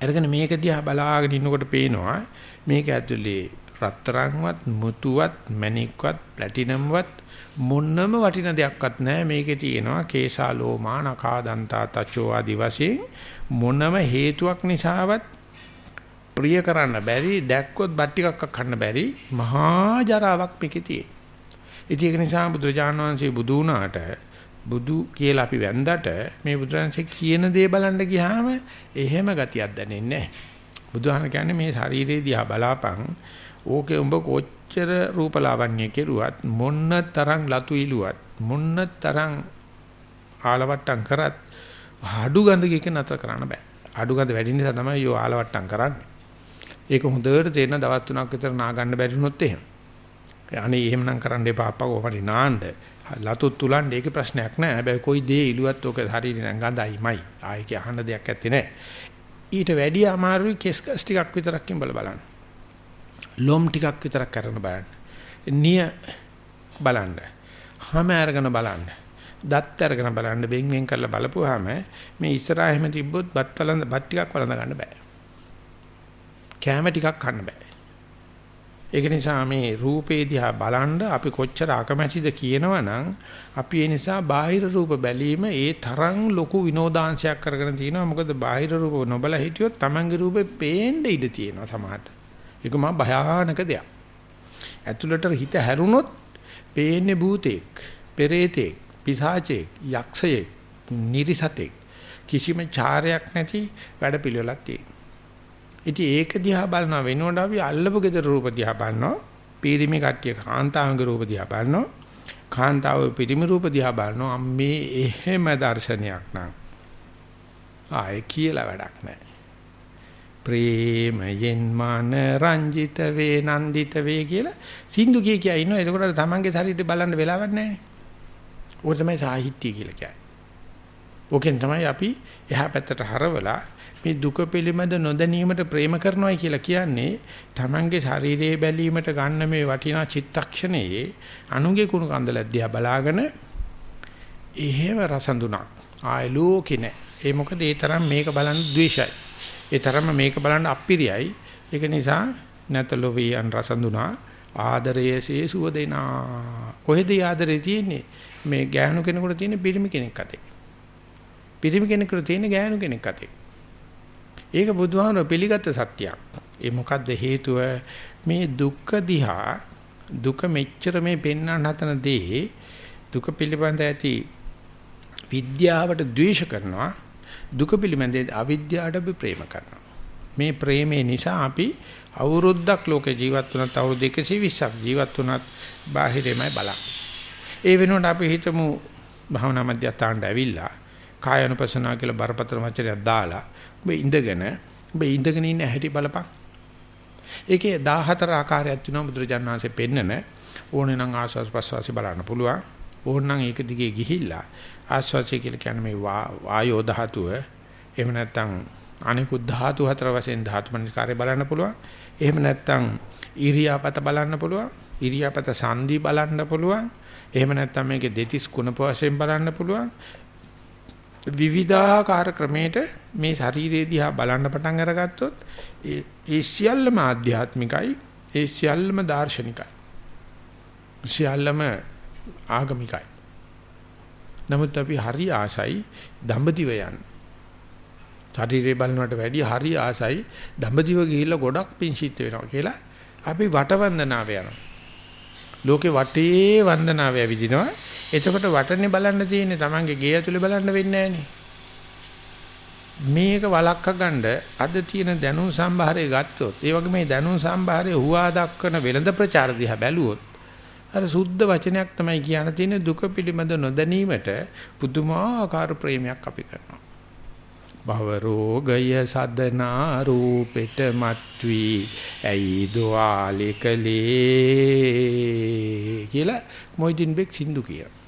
S1: අරගෙන මේක දිහා බලාගෙන ඉන්නකොට පේනවා මේක ඇතුලේ රත්තරන්වත් මුතුවත් මණික්වත් ප්ලැටිනම්වත් මොන්නම වටින දෙයක්වත් නැහැ මේකේ තියෙනවා කේසාලෝමා නකාදන්තා තචෝ ආදි වශයෙන් මොනම හේතුවක් නිසාවත් ප්‍රිය කරන්න බැරි දැක්කොත් බත් ටිකක් කන්න බැරි මහා ජරාවක් මේකේ තියෙන. ඉතින් ඒක නිසා බුදුරජාණන් වහන්සේ බුදු වුණාට බුදු කියලා අපි වැන්දට මේ බුදුරජාණන්සේ කියන දේ බලන්න ගියාම එහෙම ගතියක් දැනෙන්නේ නැහැ. බුදුහාම කියන්නේ මේ ශරීරයේ දිහා බලාපන් ඕකේ උඹ කොච්චර රූපලාවන්‍ය කෙරුවත් මොන්න තරම් ලතු ඉලුවත් මොන්න තරම් ආලවට්ටම් කරත් අඩු ගඳ කික නතර කරන්න බෑ. අඩු ගඳ වැඩි නිසා තමයි යෝ ආලවට්ටම් කරන්නේ. ඒක හොඳට තේරෙන දවස් තුනක් විතර නා ගන්න බැරි වුණොත් එහෙම. අනේ එහෙමනම් කරන්න එපා අප්පා කොහොමද නාන්න. ලතු තුලන්න ඒකේ ප්‍රශ්නයක් නෑ. හැබැයි කොයි දේ ඉලුවත් ඕක ශරීරේ නම් ගඳයිමයි. ආයේ අහන්න දෙයක් ඇත්තේ නෑ. ඊට වැඩිය අමාරුයි කෙස් කස් ටිකක් විතරක් කිඹල බලන්න. ලොම් ටිකක් විතරක් කරන බලන්න. නිය බලන්න. හැම අරගෙන බලන්න. දත් අරගෙන බලන්න බෙන් වෙන් කරලා බලපුවාම මේ ඉස්සරහා එහෙම තිබ්බොත් බත් වලඳ බත් ටිකක් වලඳ ගන්න බෑ. කැම ටිකක් කන්න බෑ. ඒක නිසා මේ රූපේ දිහා බලන්න අපි කොච්චර අකමැතිද කියනවනම් අපි ඒ නිසා බාහිර රූප බැලීම ඒ තරම් ලොකු විනෝදාංශයක් කරගෙන තිනවා මොකද බාහිර රූප නොබල හිටියොත් Tamange රූපේ පේන්න ඉඩ තියෙනවා සමහරට. ඒක මහා භයානක දෙයක්. ඇතුළට හිත හැරුණොත් පේන්නේ භූතෙක්, පෙරේතෙක්, පිසාචෙක්, යක්ෂයෙක්, නිරිසතෙක් කිසිම චාරයක් නැති වැඩ පිළිවෙලක් තියෙනවා. ඉතින් ඒක දිහා බලනවා වෙනකොට අපි අල්ලපු gedara රූප දිහා බලනවා. පීරිමි කට්ටිය කාන්තාවගේ රූප දිහා බලනවා. කාන්තාව පිරිමි රූප දිහා බලනවා. මේ එහෙම දර්ශනයක් නං. ආයේ කියලා වැඩක් නැහැ. ප්‍රේමයෙන් මන රංජිත වේ නන්දිත වේ කියලා සින්දු කිය කිය ඉන්නවා. එතකොට තමන්ගේ ශරීරය බලන්න වෙලාවක් නැහැ. ඕක තමයි සාහිත්‍ය කියලා කියන්නේ. ඕකෙන් තමයි අපි එහා පැත්තට හරවලා මේ දුක පිළිබඳ නොදැනීමට ප්‍රේම කරනවායි කියලා කියන්නේ Tamange ශරීරයේ බැලීමට ගන්න මේ වටිනා චිත්තක්ෂණයේ අනුගේ කුණු කන්දලක් දිහා බලාගෙන එහෙම රසඳුනක්. ආය ලෝකේ නෑ. ඒ මොකද ඒ තරම් මේක බලන්න ද්වේෂයි. ඒ තරම්ම මේක බලන්න අප්පිරියයි. ඒක නිසා නැතලොවේ අන් රසඳුනා. ආදරයේසේ සුව දෙනා. කොහෙද ආදරේ තියෙන්නේ? මේ ගෑනු කෙනෙකුට තියෙන පිරිමි කෙනෙක් අතේ. පිරිමි කෙනෙකුට තියෙන ගෑනු කෙනෙක් අතේ. ඒක බුදුහාමර පිළිගත් සත්‍යයක්. ඒ මොකද්ද හේතුව මේ දුක්ඛ දිහා දුක මෙච්චර මේ පෙන්වන්න හතන දේ දුක පිළිබඳ ඇති විද්‍යාවට ද්වේෂ කරනවා දුක පිළිබඳ අවිද්‍යාවට අපි ප්‍රේම කරනවා. මේ ප්‍රේමේ නිසා අපි අවුරුද්දක් ලෝකේ ජීවත් වුණත් අවුරුදු 120ක් ජීවත් වුණත් බාහිරෙමයි බලන්නේ. ඒ වෙනුවට අපි හිතමු භවනා මධ්‍යස්ථානට ඇවිල්ලා කායानुපසනාව කියලා බරපතල වචනයක් දාලා ඔබ ඉඳගෙන ඔබ ඉඳගෙන ඉන්න හැටි බලපන්. ඒකේ 14 ආකාරයක් තියෙනවා බුදුරජාණන් වහන්සේ පෙන්නන ඕනේ නම් ආස්වාස් ප්‍රස්වාසි බලන්න පුළුවන්. ඕන නම් ඒක දිගේ ගිහිල්ලා ආස්වාසි කියලා කියන්නේ මේ වායෝ ධාතුව එහෙම නැත්නම් අනිකුත් ධාතු හතර වශයෙන් ධාතු මනස්කාරය බලන්න පුළුවන්. එහෙම නැත්නම් ඉරියාපත බලන්න පුළුවන්. ඉරියාපත සංදි බලන්න පුළුවන්. එහෙම නැත්නම් මේකේ දෙතිස් කුණප වශයෙන් බලන්න පුළුවන්. විවිධාකාර ක්‍රමයට මේ ශරීරය දිහා බලන්න පටන් අරගත්තොත් ඒ සියල්ලම ආධ්‍යාත්මිකයි ඒ සියල්ලම දාර්ශනිකයි. සියල්ලම ආගමිකයි. නමුත් අපි හරි ආසයි දඹදිව යන්න. ශරීරය බලනවට වැඩිය හරි ආසයි දඹදිව ගිහිල්ලා ගොඩක් පිංසිට වෙනවා කියලා අපි වටවන්දනාව යනවා. ලෝකේ වටේ වන්දනාව ඇවිදිනවා. එතකොට වටනේ බලන්න තියෙන්නේ Tamange ගේ ඇතුලේ බලන්න වෙන්නේ මේක වලක්ක ගන්න අද තියෙන දැනුම් සම්භාරය ගත්තොත් ඒ වගේ මේ දැනුම් සම්භාරය හුවා දක්වන වෙළඳ ප්‍රචාර දිහා බැලුවොත් අර සුද්ධ වචනයක් තමයි කියන්න තියෙන්නේ දුක පිළිබඳ නොදැනීමට පුදුමාකාර ප්‍රේමයක් අපි කරනවා. භව රෝගය සදනා රූපෙට මත්වි ඇයි දෝාලිකලේ කියලා මොයිදින් බෙක් සින්දු කියනවා.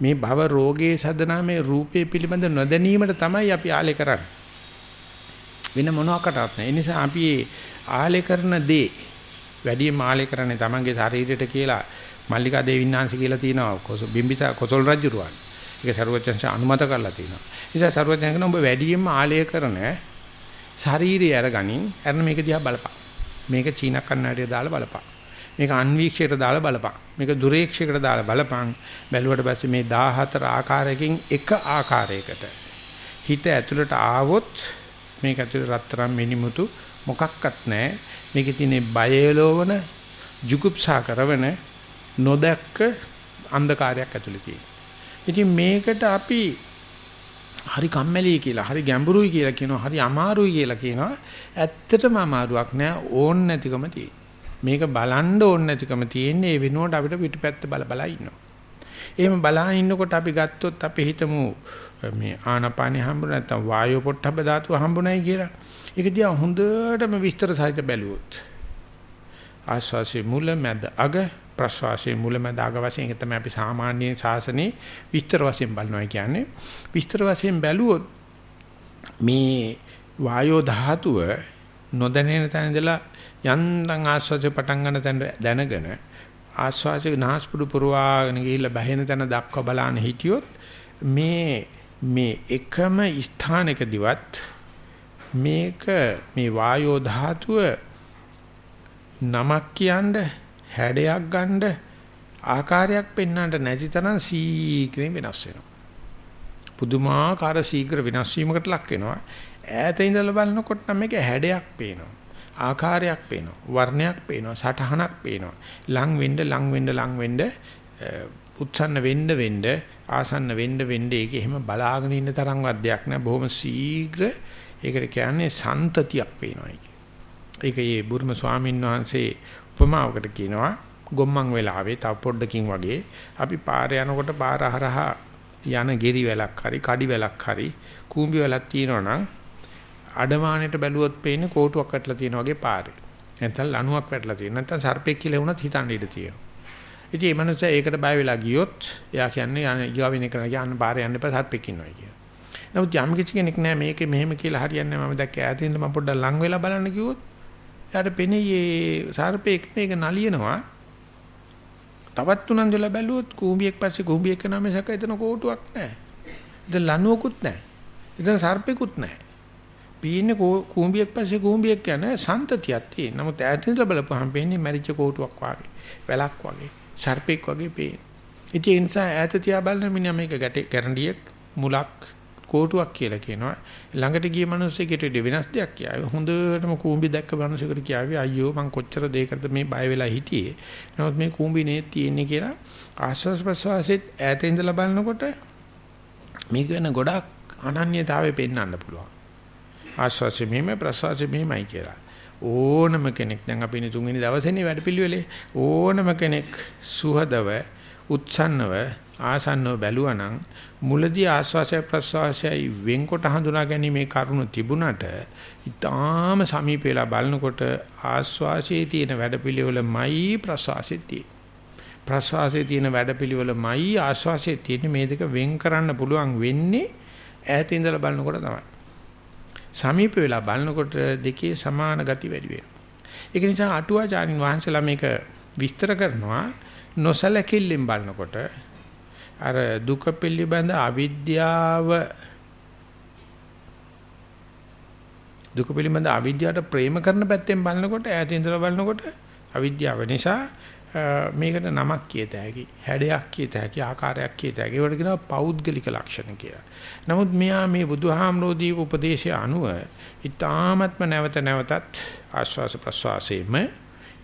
S1: මේ භව රෝගයේ සදනා මේ රූපේ පිළිබඳ නොදැනීමට තමයි අපි ආලේ කරන්නේ. වෙන මොනවාකටවත් නැහැ. ඒ නිසා අපි ආලේ කරන දේ වැඩිම ආලේ කරන්නේ Tamange ශරීරයට කියලා මල්ලිකා දේවින්නාංශ කියලා තියෙනවා. බිම්බිසා කොසල් රජුරුවන්. ඒක ਸਰවඥංශ අනුමත කරලා තියෙනවා. ඒ නිසා ਸਰවඥංශ කියන ඔබ වැඩිම ආලේ කරන ශරීරය අරගනින් අරන මේක දිහා බලපන්. මේක චීන කන්නඩිය දාලා බලපන්. මේක අන්වීක්ෂයට දාලා බලපන්. මේක දුරේක්ෂයකට දාලා බලපන්. බැලුවට පස්සේ මේ 14 ආකාරයකින් එක ආකාරයකට හිත ඇතුළට ආවොත් මේක ඇතුළේ රත්තරන් මිනිමුතු මොකක්වත් නැහැ. මේකේ තියෙන බයලෝවන ජුගුප්සා කරවන නොදැක්ක අන්ධකාරයක් ඇතුළේ තියෙනවා. ඉතින් මේකට අපි හරි කම්මැලි කියලා, හරි ගැඹුරුයි කියලා කියනවා, හරි අමාරුයි කියලා කියනවා. ඇත්තටම අමාරුවක් නෑ ඕන් නැතිකම තියෙන. මේක බලන්න ඕන නැතිකම තියෙන්නේ ඒ වෙනුවට අපිට පිටපැත්ත බල බල ඉන්නවා. එහෙම බලා ඉන්නකොට අපි ගත්තොත් අපි හිතමු මේ ආනපානෙ හම්බුන නැත්නම් වායෝ පොට්ටබ්බ ධාතුව හම්බුනයි කියලා. ඒක දිහා හොඳටම විස්තර සහිත බැලුවොත් ආස්වාසේ මුල මැද අග ප්‍රස්වාසයේ මුලමඳ අග වශයෙන් තමයි අපි සාමාන්‍ය ශාසනයේ විස්තර වශයෙන් බලනවා කියන්නේ විස්තර වශයෙන් බැලුවොත් මේ වායෝ ධාතුව නොදැනෙන තැන ඉඳලා යන්තම් ආස්වාදේ පටන් ගන්න තැන දැනගෙන ආස්වාදේ නාස්පුඩු පුරවාගෙන ගිහිල්ලා බැහැෙන තැන දක්වා බලන්න හිටියොත් මේ මේ එකම ස්ථානකදීවත් මේක මේ වායෝ ධාතුව නමක් කියන්නේ හැඩයක් ගන්න ආකාරයක් පෙන්වන්නට නැති තරම් සීක්‍රේ වෙනස් වෙනවා. පුදුමාකාර ශීඝ්‍ර වෙනස් වීමකට ලක් වෙනවා. ඈත ඉඳලා බලනකොට නම් මේක හැඩයක් පේනවා. ආකාරයක් පේනවා. වර්ණයක් පේනවා. සටහනක් පේනවා. ලං වෙන්න ලං වෙන්න ලං වෙන්න උත්සන්න වෙන්න වෙන්න ආසන්න වෙන්න වෙන්න ඒක එහෙම බලාගෙන ඉන්න තරම්වත් දෙයක් නෑ. බොහොම ශීඝ්‍ර ඒකට කියන්නේ සන්තතියක් පේනවා ඒක. ඒක ඒ බුර්ම ස්වාමීන් වහන්සේ උපමාවකට කියනවා ගොම්මන් වෙලාවේ තව පොඩ්ඩකින් වගේ අපි පාරේ යනකොට පාර හරහා යන ගෙරි වැලක් හරි කඩි වැලක් හරි කූඹි වැලක් තියෙනවා නම් අඩමානෙට බැලුවොත් පේන්නේ කෝටුවක් වැටලා තියෙන වගේ පාරේ. නැත්නම් ලණුවක් වැටලා තියෙනවා. නැත්නම් සර්පෙක් කියලා වුණත් හිතන්න ඉඩ තියෙනවා. ඉතින් මේ මනුස්සයා ඒකට බය වෙලා ගියොත් එයා කියන්නේ ඊගාවින එක යන්න පාරේ යන්න එපා සර්පෙක් ඉන්නවා කියලා. නමුත් යම් කිසි කෙනෙක් නෑ මේක මෙහෙම කියලා හරියන්නේ නැහැ මම දැක්ක ඈතින්ද මම පොඩ්ඩක් ලං වෙලා බලන්න කිව්වොත් එයාට පෙනේ සර්පෙක් මේක නලියනවා. තවත් උනන්දුලා බැලුවොත් කූඹියෙක් පස්සේ කූඹියෙක් කරනවා මිසක එතන කෝටුවක් නැහැ. එතන ලණුවකුත් නැහැ. එතන සර්පෙකුත් නැහැ. පීන්නේ කූඹියෙක් පස්සේ කූඹියෙක් යන සන්තතියක් තියෙන. නමුත් ඈතින්ද බලපුවහම පේන්නේ මැරිච්ච කෝටුවක් වගේ. වැලක් වගේ. සර්පෙක් වගේ පේන. ඉතින් ඒ නිසා ඈත තියා බලන මිනිහා මේක ගැටේ කැරණියෙක් මුලක් කෝටුවක් කියලා කියනවා. ළඟට ගිය මිනිස්සෙකුට වෙනස් දෙයක් කියාවේ. හොඳටම කූඹි දැක්ක මිනිසෙකුට කියාවේ අයියෝ මං කොච්චර දෙයකටද මේ බය වෙලා හිටියේ. නමුත් මේ කූඹි නේ තියෙන්නේ කියලා ආස්වාස් ප්‍රසවාසෙත් ඈත ඉඳලා බලනකොට මේක වෙන ගොඩක් අනන්‍යතාවය පෙන්වන්න පුළුවන්. ආස්වාසෙ මෙහෙම ප්‍රසවාසෙ මෙහෙමයි කියලා. ඕනම කෙනෙක් දැන් අපි ඉන්නේ තුන්වෙනි දවසේනේ වැඩපිළිවෙලේ ඕනම කෙනෙක් සුහදව උත්සන්නව ආසන්නව බැලුවා නම් මුලදී ආස්වාසය ප්‍රසවාසයයි වෙන්කොට හඳුනා ගැනීමේ කරුණ තිබුණට ඊටාම සමීප වෙලා බලනකොට ආස්වාසයේ තියෙන වැඩපිළිවෙලමයි ප්‍රසවාසයේ තියෙන ප්‍රසවාසයේ තියෙන වැඩපිළිවෙලමයි ආස්වාසයේ තියෙන මේ දෙක වෙන් කරන්න පුළුවන් වෙන්නේ ඈත ඉඳලා බලනකොට තමයි. සමීප වෙලා බලනකොට දෙකේ සමාන ගති වැඩි වෙනවා. ඒක නිසා අටුවාචාරින් වහන්සේලා මේක විස්තර කරනවා. නොසලකිල්ලෙන් බලනකොට අර දුක පිළිබඳ අවිද්‍යාව දුක පිළිබඳ අවිද්‍යාවට ප්‍රේම කරන පැත්තෙන් බලනකොට ඈත ඉඳලා බලනකොට අවිද්‍යාව නිසා මේකට නමක් කියත හැකි හැඩයක් කියත හැකි ආකාරයක් කියත හැකි ඒවට කියනවා පෞද්ගලික ලක්ෂණ කියලා. නමුත් මෙයා මේ බුදුහාමරෝදී උපදේශය අනුව ඊ타ත්ම නැවත නැවතත් ආශ්වාස ප්‍රශ්වාසයේම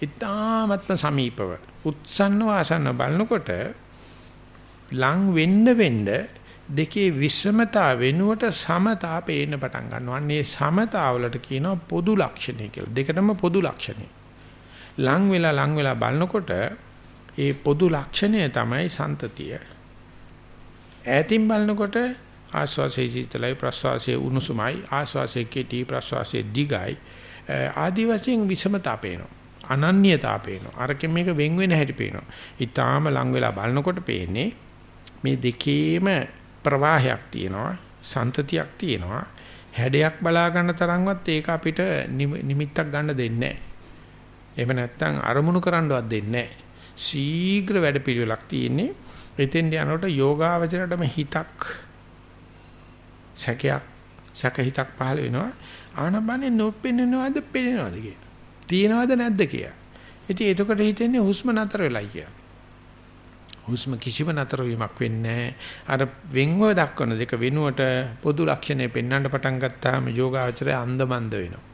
S1: ඊ타ත්ම සමීපව උත්සන්නව ආසන්න බලනකොට ලං වෙන්න වෙන්න දෙකේ විෂමතා වෙනුවට සමතා පේන්න පටන් ගන්නවා. අන්නේ සමතාවලට කියනවා පොදු ලක්ෂණය කියලා. දෙකටම පොදු ලක්ෂණය. ලං වෙලා ලං වෙලා බලනකොට ඒ පොදු ලක්ෂණය තමයි සන්තතිය. ඈතින් බලනකොට ආස්වාසේ සීතලයි ප්‍රස්වාසයේ උණුසුමයි ආස්වාසේ කෙටි ප්‍රස්වාසයේ දිගයි ආදි වශයෙන් විෂමතා පේනවා. අනන්‍යතා පේනවා. අරකින් මේක වෙන් වෙන හැටි පේනවා. ඊටාම ලං වෙලා බලනකොට පේන්නේ මේ දෙකේම ප්‍රවාහයක් තියෙනවා. සන්තතියක් තියෙනවා. හැඩයක් බලා ගන්න තරම්වත් ඒක අපිට නිමිත්තක් ගන්න දෙන්නේ නැහැ. එහෙම නැත්නම් අරමුණු කරන්නවත් දෙන්නේ නැහැ. ශීඝ්‍ර වැඩපිළිවෙලක් තියෙන්නේ. එතෙන් යනකොට යෝගාවචරයටම හිතක් සැකයක් සැක හිතක් පහළ වෙනවා. ආනබනේ නොපෙන්නනවද පෙන්නනවද කියලා. තියෙනවද නැද්ද කියලා. ඉතින් එතකොට හිතෙන්නේ හුස්ම නතර වෙලයි කියලා. හුස්ම කිසිම නතර වීමක් වෙන්නේ අර වෙන්ව දක්වන දෙක වෙනුවට පොදු ලක්ෂණය පෙන්වන්න පටන් ගත්තාම යෝගාචරය අන්දමන්ද වෙනවා.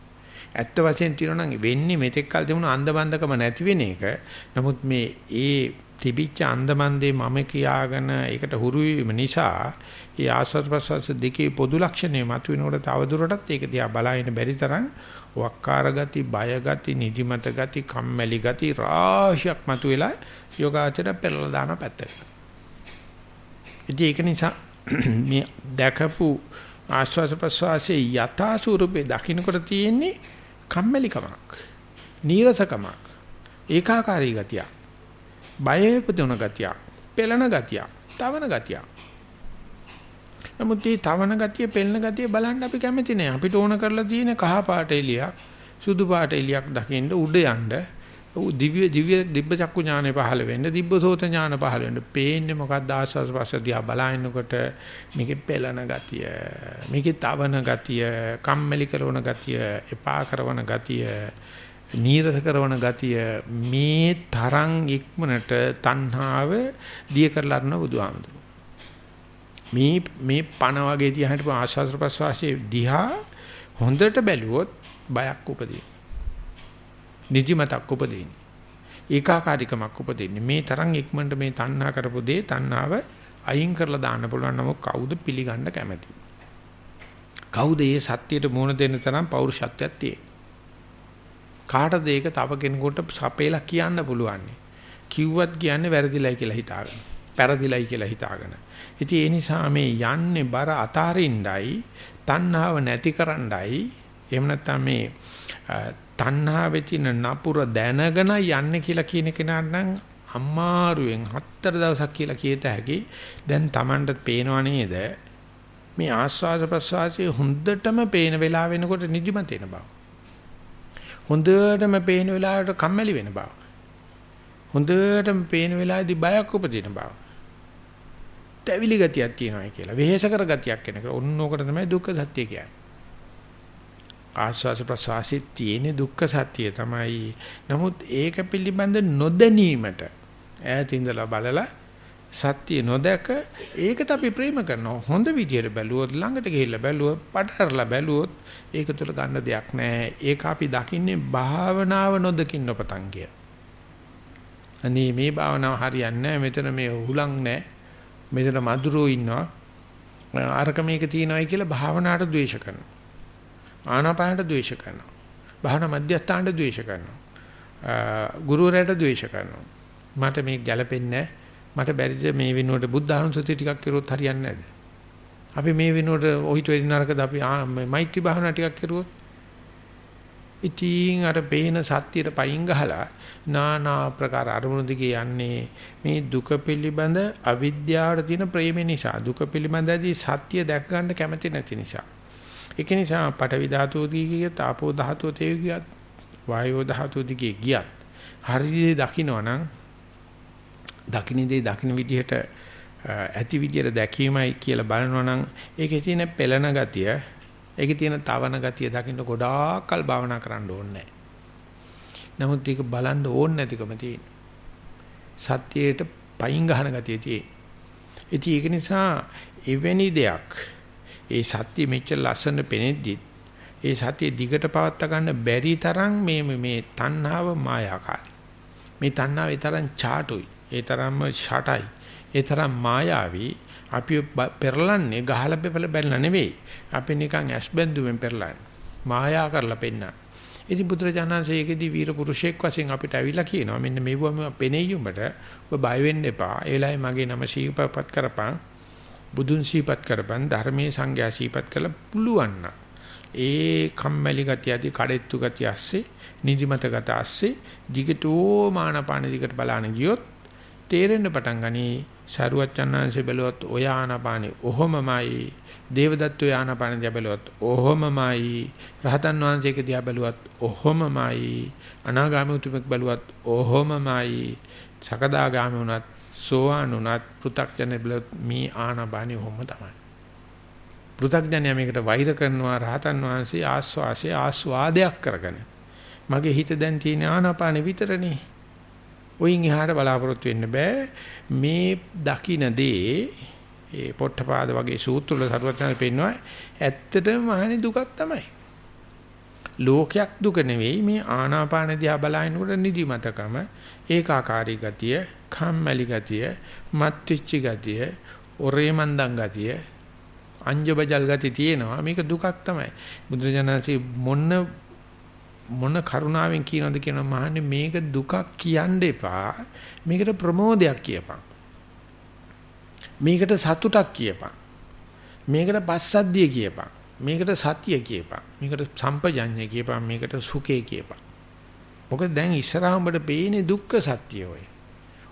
S1: ඇත්ත වශයෙන් තියෙනවා නම් වෙන්නේ මෙතෙක් කල තිබුණ අන්දමන්දකම නැති වෙන එක. නමුත් මේ ඒ තිබිච්ච අන්දමන්දේ මම කියාගෙන ඒකට හුරු වීම නිසා ඒ ආස්වාද ප්‍රසවාස දෙකේ පොදු ලක්ෂණය මතුවෙනකොට තවදුරටත් ඒක දිහා බලාගෙන බැරි තරම් වක්කාර ගති, බය ගති, නිදිමත ගති, කම්මැලි ගති රාශියක් මතුවෙලා යෝගාචර පෙරලා දාන පැත්තට. ඉතින් ඒක නිසා මේ දැකපු ආස්වාද ප්‍රසවාසයේ යථා ස්වරූපේ දකින්නකොට තියෙන්නේ කම්මැලිකමක්, නීරසකමක්, ඒකාකාරී ගතියක්, බය උපදින ගතියක්, පෙළන ගතියක්, තවන ගතියක්. නමුත් මේ තවන ගතිය, පෙළන ගතිය බලන්න අපි කැමති නෑ. අපිට ඕන කරලා තියෙන කහ පාට එලියක්, සුදු පාට එලියක් දකින්න උඩ යන්න දිව්‍ය දිව්‍ය දිබ්බ චක්කු ඥානෙ පහළ වෙන්න දිබ්බ සෝත ඥාන පහළ වෙන්න. පේන්නේ මොකක්ද ආස්වාස් පස්ස දිහා බලනකොට මේකේ පෙළන ගතිය මේකේ තවන ගතිය කම්මැලි කරන ගතිය එපා කරන ගතිය නීරස කරන ගතිය මේ තරම් ඉක්මනට තණ්හාව දිය කරලා අරන බුදුහාමුදුරු මේ මේ පණ වගේ තියහට ආස්වාස් ප්‍රස්වාසයේ දිහා හොඳට බැලුවොත් බයක් උපදී නිදිමතක් උපදින්නේ. ඒකාකාරීකමක් උපදින්නේ. මේ තරම් ඉක්මනට මේ තණ්හා කරපු දේ තණ්හාව අයින් කරලා දාන්න පුළුවන් නමුත් කවුද පිළිගන්න කැමති? කවුද මේ සත්‍යයට මුහුණ දෙන්න තරම් පෞරුෂත්වයක් තියෙන්නේ? කාටද ඒක තව කෙනෙකුට සපේලා කියන්න පුළුවන්? කිව්වත් කියන්නේ වැරදිලයි කියලා හිතාගෙන. පෙරදිලයි කියලා හිතාගෙන. ඉතින් ඒ නිසා මේ යන්නේ බර අතාරින්නයි තණ්හාව නැති කරන්නයි එහෙම නැත්නම් මේ තණ්හාවේ තියෙන නපුර දැනගෙන යන්නේ කියලා කියන කෙනාට නම් අමාරුවෙන් හතර දවසක් කියලා කියත හැකි. දැන් Tamanට පේනව නේද? මේ ආස්වාද ප්‍රසවාසයේ හොඳටම පේන වෙලාව වෙනකොට නිදිමත එන බව. හොඳටම පේන වෙලාවට කම්මැලි වෙන බව. හොඳටම පේන වෙලාවේදී බයක් උපදින බව. තැවිලි ගතියක් තියෙනවා කියලා. වෙහෙස කර ගතියක් එනකොට. ඔන්න ඕකට තමයි දුක්ඛ සත්‍ය කියන්නේ. ආස්වාස ප්‍රසවාසයේ තියෙන දුක්ඛ සත්‍යය තමයි. නමුත් ඒක පිළිබඳ නොදැනීමට ඈත ඉඳලා බලලා සත්‍ය නොදක ඒකට අපි ප්‍රේම කරනවා. හොඳ විදියට බැලුවොත් ළඟට ගිහිල්ලා බැලුවොත් පටහැරලා බැලුවොත් ඒක තුළ ගන්න දෙයක් නැහැ. ඒක අපි දකින්නේ භාවනාව නොදකින්න පතන් කිය. අනේ මේ භාවනාව හරියන්නේ නැහැ. මෙතන මේ හුලං නැහැ. මෙතන මధుරෝ ඉන්නවා. අරක මේක තියෙනවායි කියලා භාවනාවට ද්වේෂ කරනවා. ආනාපානට ද්වේෂ කරනවා. භාවනා මධ්‍යස්ථානට ද්වේෂ කරනවා. ගුරුවරයාට ද්වේෂ කරනවා. මට මේක ගැළපෙන්නේ මට බැරිද මේ වෙනුවට බුද්ධ ආනුසතිය ටිකක් කරුවොත් හරියන්නේ නැද්ද? අපි මේ වෙනුවට ඔහිට වෙඩි නරකද අපි මෛත්‍රී භාවනා ටිකක් කරුවොත් ඉතින් අර පේන සත්‍යයට පයින් ගහලා নানা ප්‍රකාර අරමුණු දිගේ යන්නේ මේ දුක පිළිබඳ අවිද්‍යාවට තියෙන ප්‍රේම නිසා දුක පිළිබඳදී සත්‍ය දැක ගන්න කැමති නැති නිසා ඒක නිසා පඨවි ධාතුව දිගේ ගියත් ආපෝ ධාතුව තේ ගියත් වායෝ ධාතුව දිගේ ගියත් හරියට දකින්නවනම් දකින්නේ දකින්න විදිහට ඇති විදිහට දැකීමයි කියලා බලනවනම් ඒකේ තියෙන පෙළන ගතිය ඒකේ තියෙන තවන ගතිය දකින්න ගොඩාක්කල් භාවනා කරන්න ඕනේ නමුත් ඒක බලන්න ඕනේ නැතිකම තියෙන. සත්‍යයට පයින් ගහන ගතිය තියෙන. ඉතින් ඒක නිසා එවැනි දෙයක් ඒ සත්‍ය මෙච්චර ලස්සන පෙනෙද්දි ඒ සත්‍ය දිගට පවත්වා ගන්න බැරි තරම් මේ මේ තණ්හාව මායාකාරී. මේ තණ්හාව ඒ තරම් ചാටුයි. ඒ තරම්ම ෂටයි. ඒ තරම් මායාවී අපි පෙරලන්නේ ගහලා බෙපල බැලලා නෙවෙයි. අපි නිකන් ඇස් බැඳුවෙන් පෙරලන්නේ. මායා කරලා පෙන්නන. ඉතින් බුදුරජාණන්සේ ඒකෙදී වීර පුරුෂයෙක් වශයෙන් අපිට ඇවිල්ලා කියනවා මෙන්න මෙවුවම පෙනෙයි උඹට ඔබ බය වෙන්න එපා. ඒ වෙලාවේ මගේ නම ශීපපත් කරපන්. බුදුන් සීපත් කරපන් ධර්මයේ සංඝයා සීපත් කළා පුළුවන් ඒ කම්මැලි ගතිය ඇති කඩෙත්තු ගතිය ඇස්සේ නිදිමත ගත ඇස්සේ දිගටෝ මානපාන දිගට බලන ගියොත් තේරෙන්න පටන් ගනි. සරුවච්චන්හන්සේ බැලුවත් ඔය ආනපානෙ ඔහොමමයි. දේවදත්ත ඔය ආනපානෙ දිහා බැලුවත් ඔහොමමයි. රහතන් වහන්සේක දිහා බැලුවත් ඔහොමමයි. අනාගාමී උතුමෙක් බැලුවත් ඔහොමමයි. සකදාගාමී වුණත් සෝවාන් උනත් පෘ탁ජන බලත් මේ ආනබානි ඔහොම තමයි. පෘ탁ජනයා මේකට වෛර කරනවා රහතන් වහන්සේ ආස්වාසේ ආස්වාදයක් කරගෙන. මගේ හිත දැන් තියෙන ආනාපානෙ විතරනේ. ඔයින් එහාට බලාපොරොත්තු වෙන්න බෑ. මේ දකින්නදී ඒ පොට්ටපාද වගේ සූත්‍ර වල සරුවචන පෙන්වනවා ඇත්තටම මහණි දුකක් තමයි. ලෝකයක් දුක නෙවෙයි. මේ ආනාපාන දිහා බලනකොට නිදිමතකම ඒකාකාරී ගතිය කම්මැලි ගතිය මත්විච්ච ගතිය ඔරේ මන්දන් ගතිය අංජබජල් ගතිය තියෙනවා. මේක දුකක් තමයි. බුදුරජාණන්සේ මොන මොන කරුණාවෙන් කියනවද කියනවා මහන්නේ මේක දුකක් කියන්න එපා. මේකට ප්‍රමෝදයක් කියපන්. මේකට සතුටක් කියපන්. මේකට පස්සද්ධිය කියපන්. මේකට සතිය කියපන්. මේකට සම්පජඤ්ඤය කියපන්. මේකට සුඛේ කියපන්. මොකද දැන් ඉස්සරහා උඹට පේන්නේ දුක්ඛ සත්‍ය ඔය.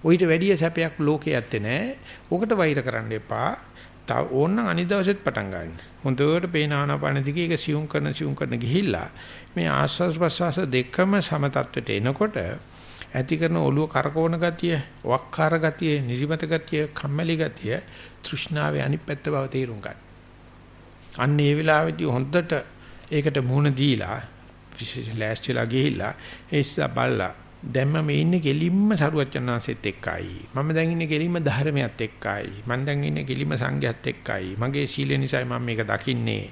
S1: ඔయిత වැඩිය සැපයක් ලෝකේ ඇත්තේ නැහැ ඔකට වෛර කරන්න එපා. තව ඕනනම් අනිත් දවසෙත් පටන් ගන්න. හොඳට පේන ආනාපාන දිගේ ඒක සියුම් කරන සියුම් කරන ගිහිල්ලා මේ ආස්වාස් ප්‍රසවාස දෙකම සම තත්වයට එනකොට ඇති කරන ඔළුව කරකවන ගතිය, වක්කාර ගතිය, නිදිමත ගතිය, කම්මැලි ගතිය, තෘෂ්ණාවේ අනිත් පැත්ත බව තේරුම් ගන්න. අන්න ඒ වෙලාවේදී හොඳට ඒකට මුහුණ දීලා විශේෂ ලෑස්තිලා ගිහිල්ලා ඒස්ලා බල්ලා දැන් මම ඉන්නේ ගෙලින්ම සරුවචනාංශෙත් එක්කයි. මම දැන් ඉන්නේ ගෙලින්ම ධර්මයත් එක්කයි. මම දැන් ඉන්නේ ගෙලින්ම සංඝයත් එක්කයි. මගේ සීල නිසායි මම මේක දකින්නේ.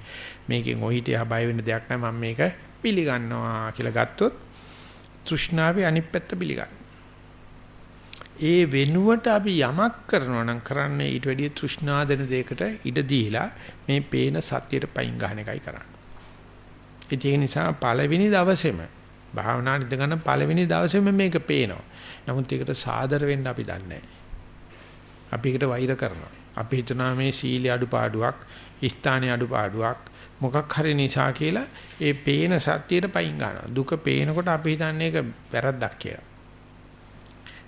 S1: මේකෙන් ඔහිට යහ බය වෙන්න දෙයක් නැහැ. මම මේක පිළිගන්නවා කියලා ගත්තොත් තෘෂ්ණාවේ අනිත් පැත්ත පිළිගන්න. ඒ වෙනුවට අපි යමක් කරනවා නම් කරන්නේ ඊට වැඩිය තෘෂ්ණා දෙන දෙයකට ඉඩ දීලා මේ පේන සත්‍යයට පයින් ගන්න එකයි කරන්නේ. ඒක නිසා පළවෙනි දවසේම භාවනා නිද ගන්න පළවෙනි දවසේම මේක පේනවා. නමුත් ඒකට සාදර වෙන්න අපි දන්නේ අපි ඒකට වෛර කරනවා. අපි හිතනවා මේ සීල අඩුපාඩුවක්, ස්ථානයේ අඩුපාඩුවක්, මොකක් හරි නිසා කියලා ඒ පේන සත්‍යයට පයින් ගන්නවා. දුක පේනකොට අපි හිතන්නේ ඒක වැරද්දක් කියලා.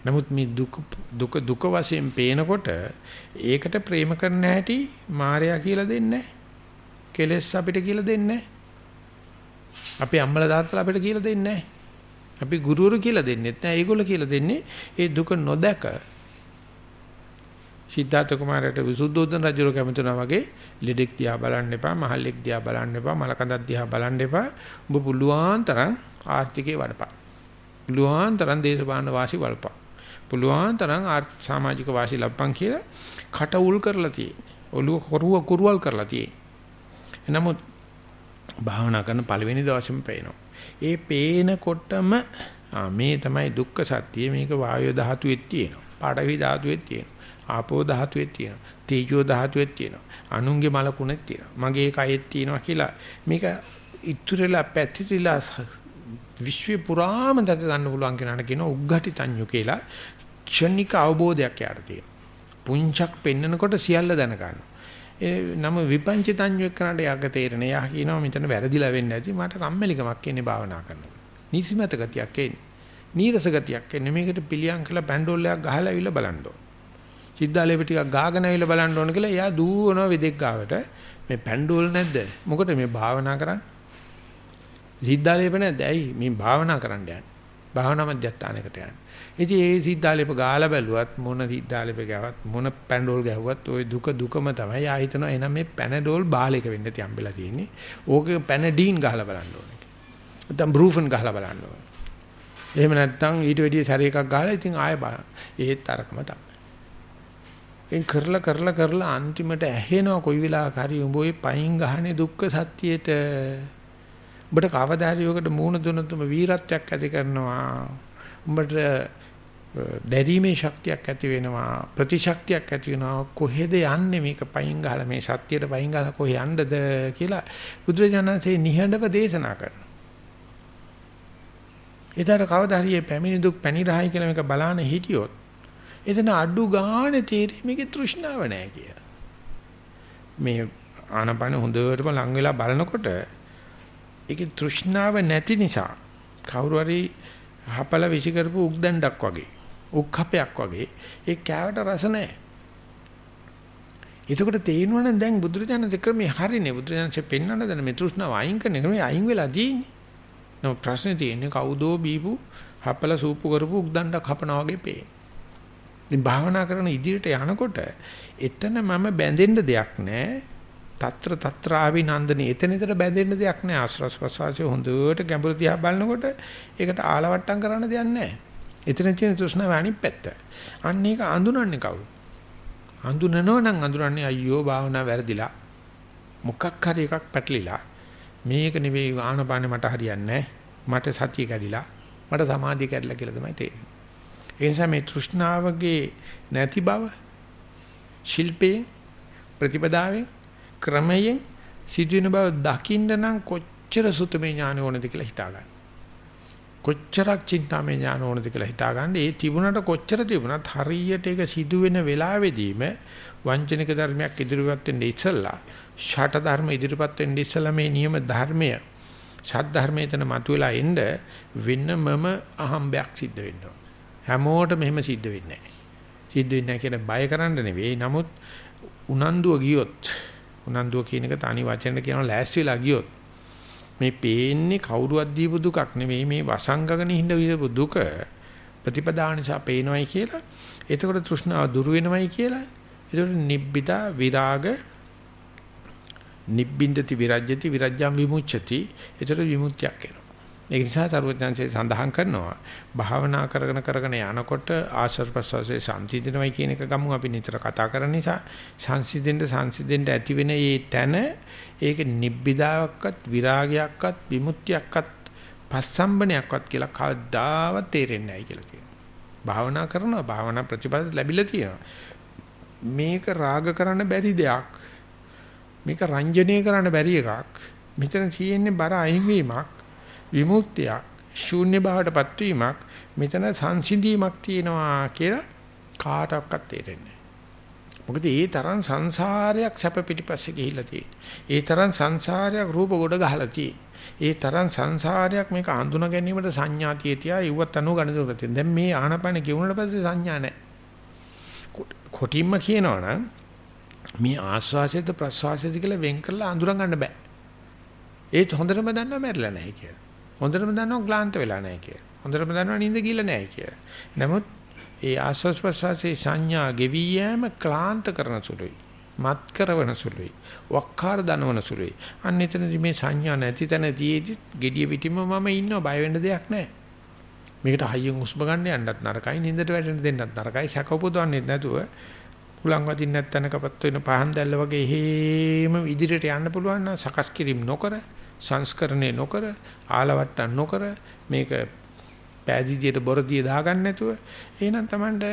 S1: නමුත් මේ දුක දුක දුක වශයෙන් පේනකොට ඒකට ප්‍රේම කරන්න හැටි මායя කියලා දෙන්නේ කෙලස් අපිට කියලා දෙන්නේ අපි අම්මලා තාත්තලා අපිට කියලා දෙන්නේ අපි ගුරුවරු කියලා දෙන්නෙත් නෑ ඒගොල්ලෝ කියලා දෙන්නේ ඒ දුක නොදක සිද්ධාර්ථ කුමාරට විසුද්ධෝදන රජුර කැමතුනා වගේ ලෙඩෙක් දිහා බලන්න එපා, මහල්ලෙක් දිහා බලන්න එපා, මලකඳක් දිහා බලන්න එපා. ඔබ පුළුවන් තරම් ආර්ථිකේ වඩපන්. පුළුවන් තරම් දේශපාලන වාසි වලපන්. පුළුවන් තරම් සමාජික වාසි ලබපන් කියලා කට උල් කරලා තියෙන්නේ. ඔළුව කරුව කුරුවල් කරලා තියෙන්නේ. නමුත් භාවනා කරන පළවෙනි දවසේම පේනවා. ඒ පේනකොටම මේ තමයි දුක්ඛ සත්‍ය මේක වායු ධාතුවේ තියෙනවා. පාඩවි ධාතුවේ තියෙනවා. ආපෝ ධාතුවේ තියෙනවා. තේජෝ ධාතුවේ තියෙනවා. අනුන්ගේ මලකුණෙත් තියෙනවා. මගේ කයෙත් තියෙනවා කියලා මේක ඉතුරුලා පැතිරිලා විශ්ව පුරාම දක ගන්න පුළුවන් කෙනාට කියන උග්ඝටි තඤ්ඤු කියලා ක්ෂණික අවබෝධයක් යාට තියෙනවා. පුංචක් පෙන්නකොට සියල්ල දැන ගන්නවා. ඒ නම විපංචිතඤ්ඤු එක්කනට යක තේරෙන. යා කියනවා මෙතන වැරදිලා වෙන්නේ නැති මට කම්මැලිකමක් එන්නේ භාවනා කරනකොට. නිසිමත ගතියක් එන්නේ. නීරස ගතියක් එන්නේ. මේකට පිළියම් කළා බැන්ඩෝල්ලයක් ගහලා අවිල බලන්න ඕන. සිද්ධාලේප ටිකක් ගාගෙන ඇවිල්ලා බලන්න ඕන කියලා එයා දුවනවා වෙදෙක් ගාවට මේ පැන්ඩෝල් නැද්ද මොකද මේ භාවනා කරන්නේ සිද්ධාලේප නැද්ද ඇයි මේ භාවනා කරන්න යන්නේ භාවනා මධ්‍යස්ථානයකට යන්නේ ඉතින් ඒ සිද්ධාලේප ගාලා බැලුවත් මොන සිද්ධාලේප ගාවත් මොන පැන්ඩෝල් ගැහුවත් ওই දුක දුකම තමයි ආ හිතනවා එහෙනම් මේ පැනඩෝල් බාලයක වෙන්න තියම්බෙලා තියෙන්නේ ඕකේ පැනඩීන් ගහලා බලන්න ඕනේ නැත්නම් බෲෆන් ගහලා බලන්න ඕනේ එහෙම නැත්නම් ඊට වැඩිය සැර එකක් ගහලා ඉතින් ආය ඒත් අරකම තමයි එන් කරලා කරලා කරලා අන්තිමට ඇහෙනවා කොයි වෙලාවක හරි උඹ ওই පයින් ගහන්නේ දුක්ඛ සත්‍යයට උඹට කවදා හරි ඔකට මූණ දුන්නොත් උඹ වීරත්වයක් ඇති කරනවා උඹට දැරීමේ ශක්තියක් ඇති වෙනවා ප්‍රතිශක්තියක් ඇති වෙනවා. කොහෙද යන්නේ මේක පයින් ගහලා? මේ සත්‍යයට පයින් ගහලා කොහෙ යන්නද කියලා බුදුරජාණන්සේ නිහඬව දේශනා කරනවා. ඊතර කවදා හරි පැමිණි දුක් පැණි රහයි කියලා මේක බලාන හිටියොත් එතන අඩු ගානේ තේරෙයි මේකේ තෘෂ්ණාව නැහැ කියලා. මේ ආනපන හොඳටම ලං වෙලා බලනකොට ඒකේ තෘෂ්ණාව නැති නිසා කවුරු හරි හපල විසි කරපු උක්දණ්ඩක් වගේ උක්කපයක් වගේ ඒ කෑවට රස නැහැ. එතකොට තේරෙනවනේ දැන් බුදුරජාණන් ක්‍රමේ හරිනේ බුදුරජාණන්සේ පෙන්වන්න දැන මේ තෘෂ්ණාව අයින් කරන ක්‍රමේ අයින් වෙලා තියෙන්නේ. නම ප්‍රශ්නේ තියෙන්නේ කවුදෝ බීපු හපල සූපු කරපු උක්දණ්ඩක් හපනා වගේ පේන්නේ. ඉතින් භාවනා කරන ඉදිරියට යනකොට එතන මම බැඳෙන්න දෙයක් නැහැ. తත්‍ර తත්‍රාවි නන්දනේ එතන එතන බැඳෙන්න දෙයක් නැහැ. ආශ්‍රස් ප්‍රසවාසය හොඳට ගැඹුරු දිහා බලනකොට ඒකට ආලවට්ටම් කරන්න දෙයක් නැහැ. එතන තියෙන තෘෂ්ණාව අනිත් පැත්ත. අන්න ඒක අඳුනන්නේ කවුද? අඳුනනෝ නම් අඳුරන්නේ අයියෝ භාවනා වැරදිලා. මොකක් හරි එකක් පැටලිලා මේක නෙවෙයි ආනපානේ මට හරියන්නේ මට සතිය කැඩිලා මට සමාධිය කැඩිලා කියලා තමයි තේරෙන්නේ. ඒ නිසා මේ තෘෂ්ණාවගේ නැති බව ශිල්පයේ ප්‍රතිපදාවේ ක්‍රමයෙන් සිදුවෙන බව දකින්න නම් කොච්චර සුතමේ ඥාන ඕනද කියලා හිතා ගන්න. කොච්චරක් චින්තාමය ඥාන ඕනද කියලා හිතා ගන්න. ඒ තිබුණට කොච්චර තිබුණත් හරියට ඒක සිදුවෙන වෙලාවෙදීම වංචනික ධර්මයක් ඉදිරිපත් වෙන්න ඉස්සෙල්ලා ෂට ධර්ම ඉදිරිපත් වෙන්න ඉස්සෙල්ලා මේ නියම ධර්මය සත් ධර්මයේ තන මතුවලා එන්න වෙනමම අහම්බයක් සිද්ධ වෙනවා. හැමෝටම මෙහෙම සිද්ධ වෙන්නේ නැහැ. සිද්ධ වෙන්නේ නැහැ කියන බය කරන්න නෙවෙයි. නමුත් උනන්දුව ගියොත් උනන්දුව කියන එක තනි වචනෙන් කියනවා ලෑස්ති වෙලා ගියොත් මේ පේන්නේ කවුරුවත් දීපු දුකක් නෙවෙයි මේ වසංගගෙන හිඳ විදපු දුක ප්‍රතිපදා නිසා පේනවයි කියලා. එතකොට තෘෂ්ණාව දුරු වෙනවයි කියලා. එතකොට නිබ්බිදා විරාග නිබ්බින්දති විරජ්‍යති විරජ්‍යම් විමුච්ඡති. එතකොට විමුක්තියක් එනවා. ඒ නිසා සරුවඥාන්සේ සඳහන් කරනවා භාවනා කරගෙන කරගෙන යනකොට ආශ්‍රව ප්‍රසවාසයේ සංසිඳනවයි කියන එක ගමු අපි නිතර කතා කරන නිසා සංසිඳෙන්න සංසිඳෙන්න ඇති වෙන මේ තැන ඒක නිබ්බිදාවක්වත් විරාගයක්වත් විමුක්තියක්වත් පස්සම්බනයක්වත් කියලා කවදාවත් තේරෙන්නේ නැහැ කියලා කියනවා. භාවනා කරනවා භාවනා ප්‍රතිපද ලැබිලා තියෙනවා. මේක රාග කරන්න බැරි දෙයක්. මේක රංජනීය කරන්න බැරි එකක්. මෙතන තියෙන්නේ බර අයින්වීමක්. විමුක්තියක් ශූන්‍ය භාවයටපත් වීමක් මෙතන සංසිඳීමක් තියෙනවා කියලා කාටවත් තේරෙන්නේ මොකද ඒ තරම් සංසාරයක් සැප පිටිපස්සේ ගිහිල්ලා තියෙන්නේ. ඒ තරම් සංසාරයක් රූප ගොඩ ගහලා තියෙන්නේ. ඒ තරම් සංසාරයක් මේක හඳුනා ගැනීමට සංඥාතිය තියා ඉවත් අනු ගණතුන තියෙන. දැන් මේ ආනපන කියුණාට පස්සේ සංඥා නැහැ. කොටින්ම කියනවනම් මේ ආස්වාසයද ප්‍රසවාසයද කියලා වෙන් කරලා අඳුර ගන්න බෑ. ඒත් හොඳටම දන්නවා මැරිලා නැහැ කියලා. හොඳටම දන්නවා ක්ලාන්ත වෙලා නැහැ කියලා. හොඳටම දන්නවා නිින්ද ගිහලා නැහැ කියලා. නමුත් ඒ ආස්වාස් ප්‍රසවාසයේ සංඥා ගෙවි යෑම ක්ලාන්ත කරන සුළුයි. මත් කරවන සුළුයි. වක්කාර දනවන සුළුයි. අන්න එතනදී මේ සංඥා නැති තැනදීදී gediya පිටිම මම ඉන්නවා බය වෙන්න දෙයක් නැහැ. මේකට හයියෙන් උස්ම ගන්න යන්නත් නරකයි නින්දට වැටෙන්න දෙන්නත් නරකයි සැක උපදවන්නෙත් නැතුව උලන් වදින්න නැත්නම්කපත් වෙන පහන් දැල්ල වගේ හේම ඉදිරියට යන්න පුළුවන් නම් සකස් කිරීම නොකර සංස්කරණය නොකර ආලවට්ටම් නොකර මේක පෑදීදියට බොරදිය දාගන්න නැතුව එහෙනම් Tamanට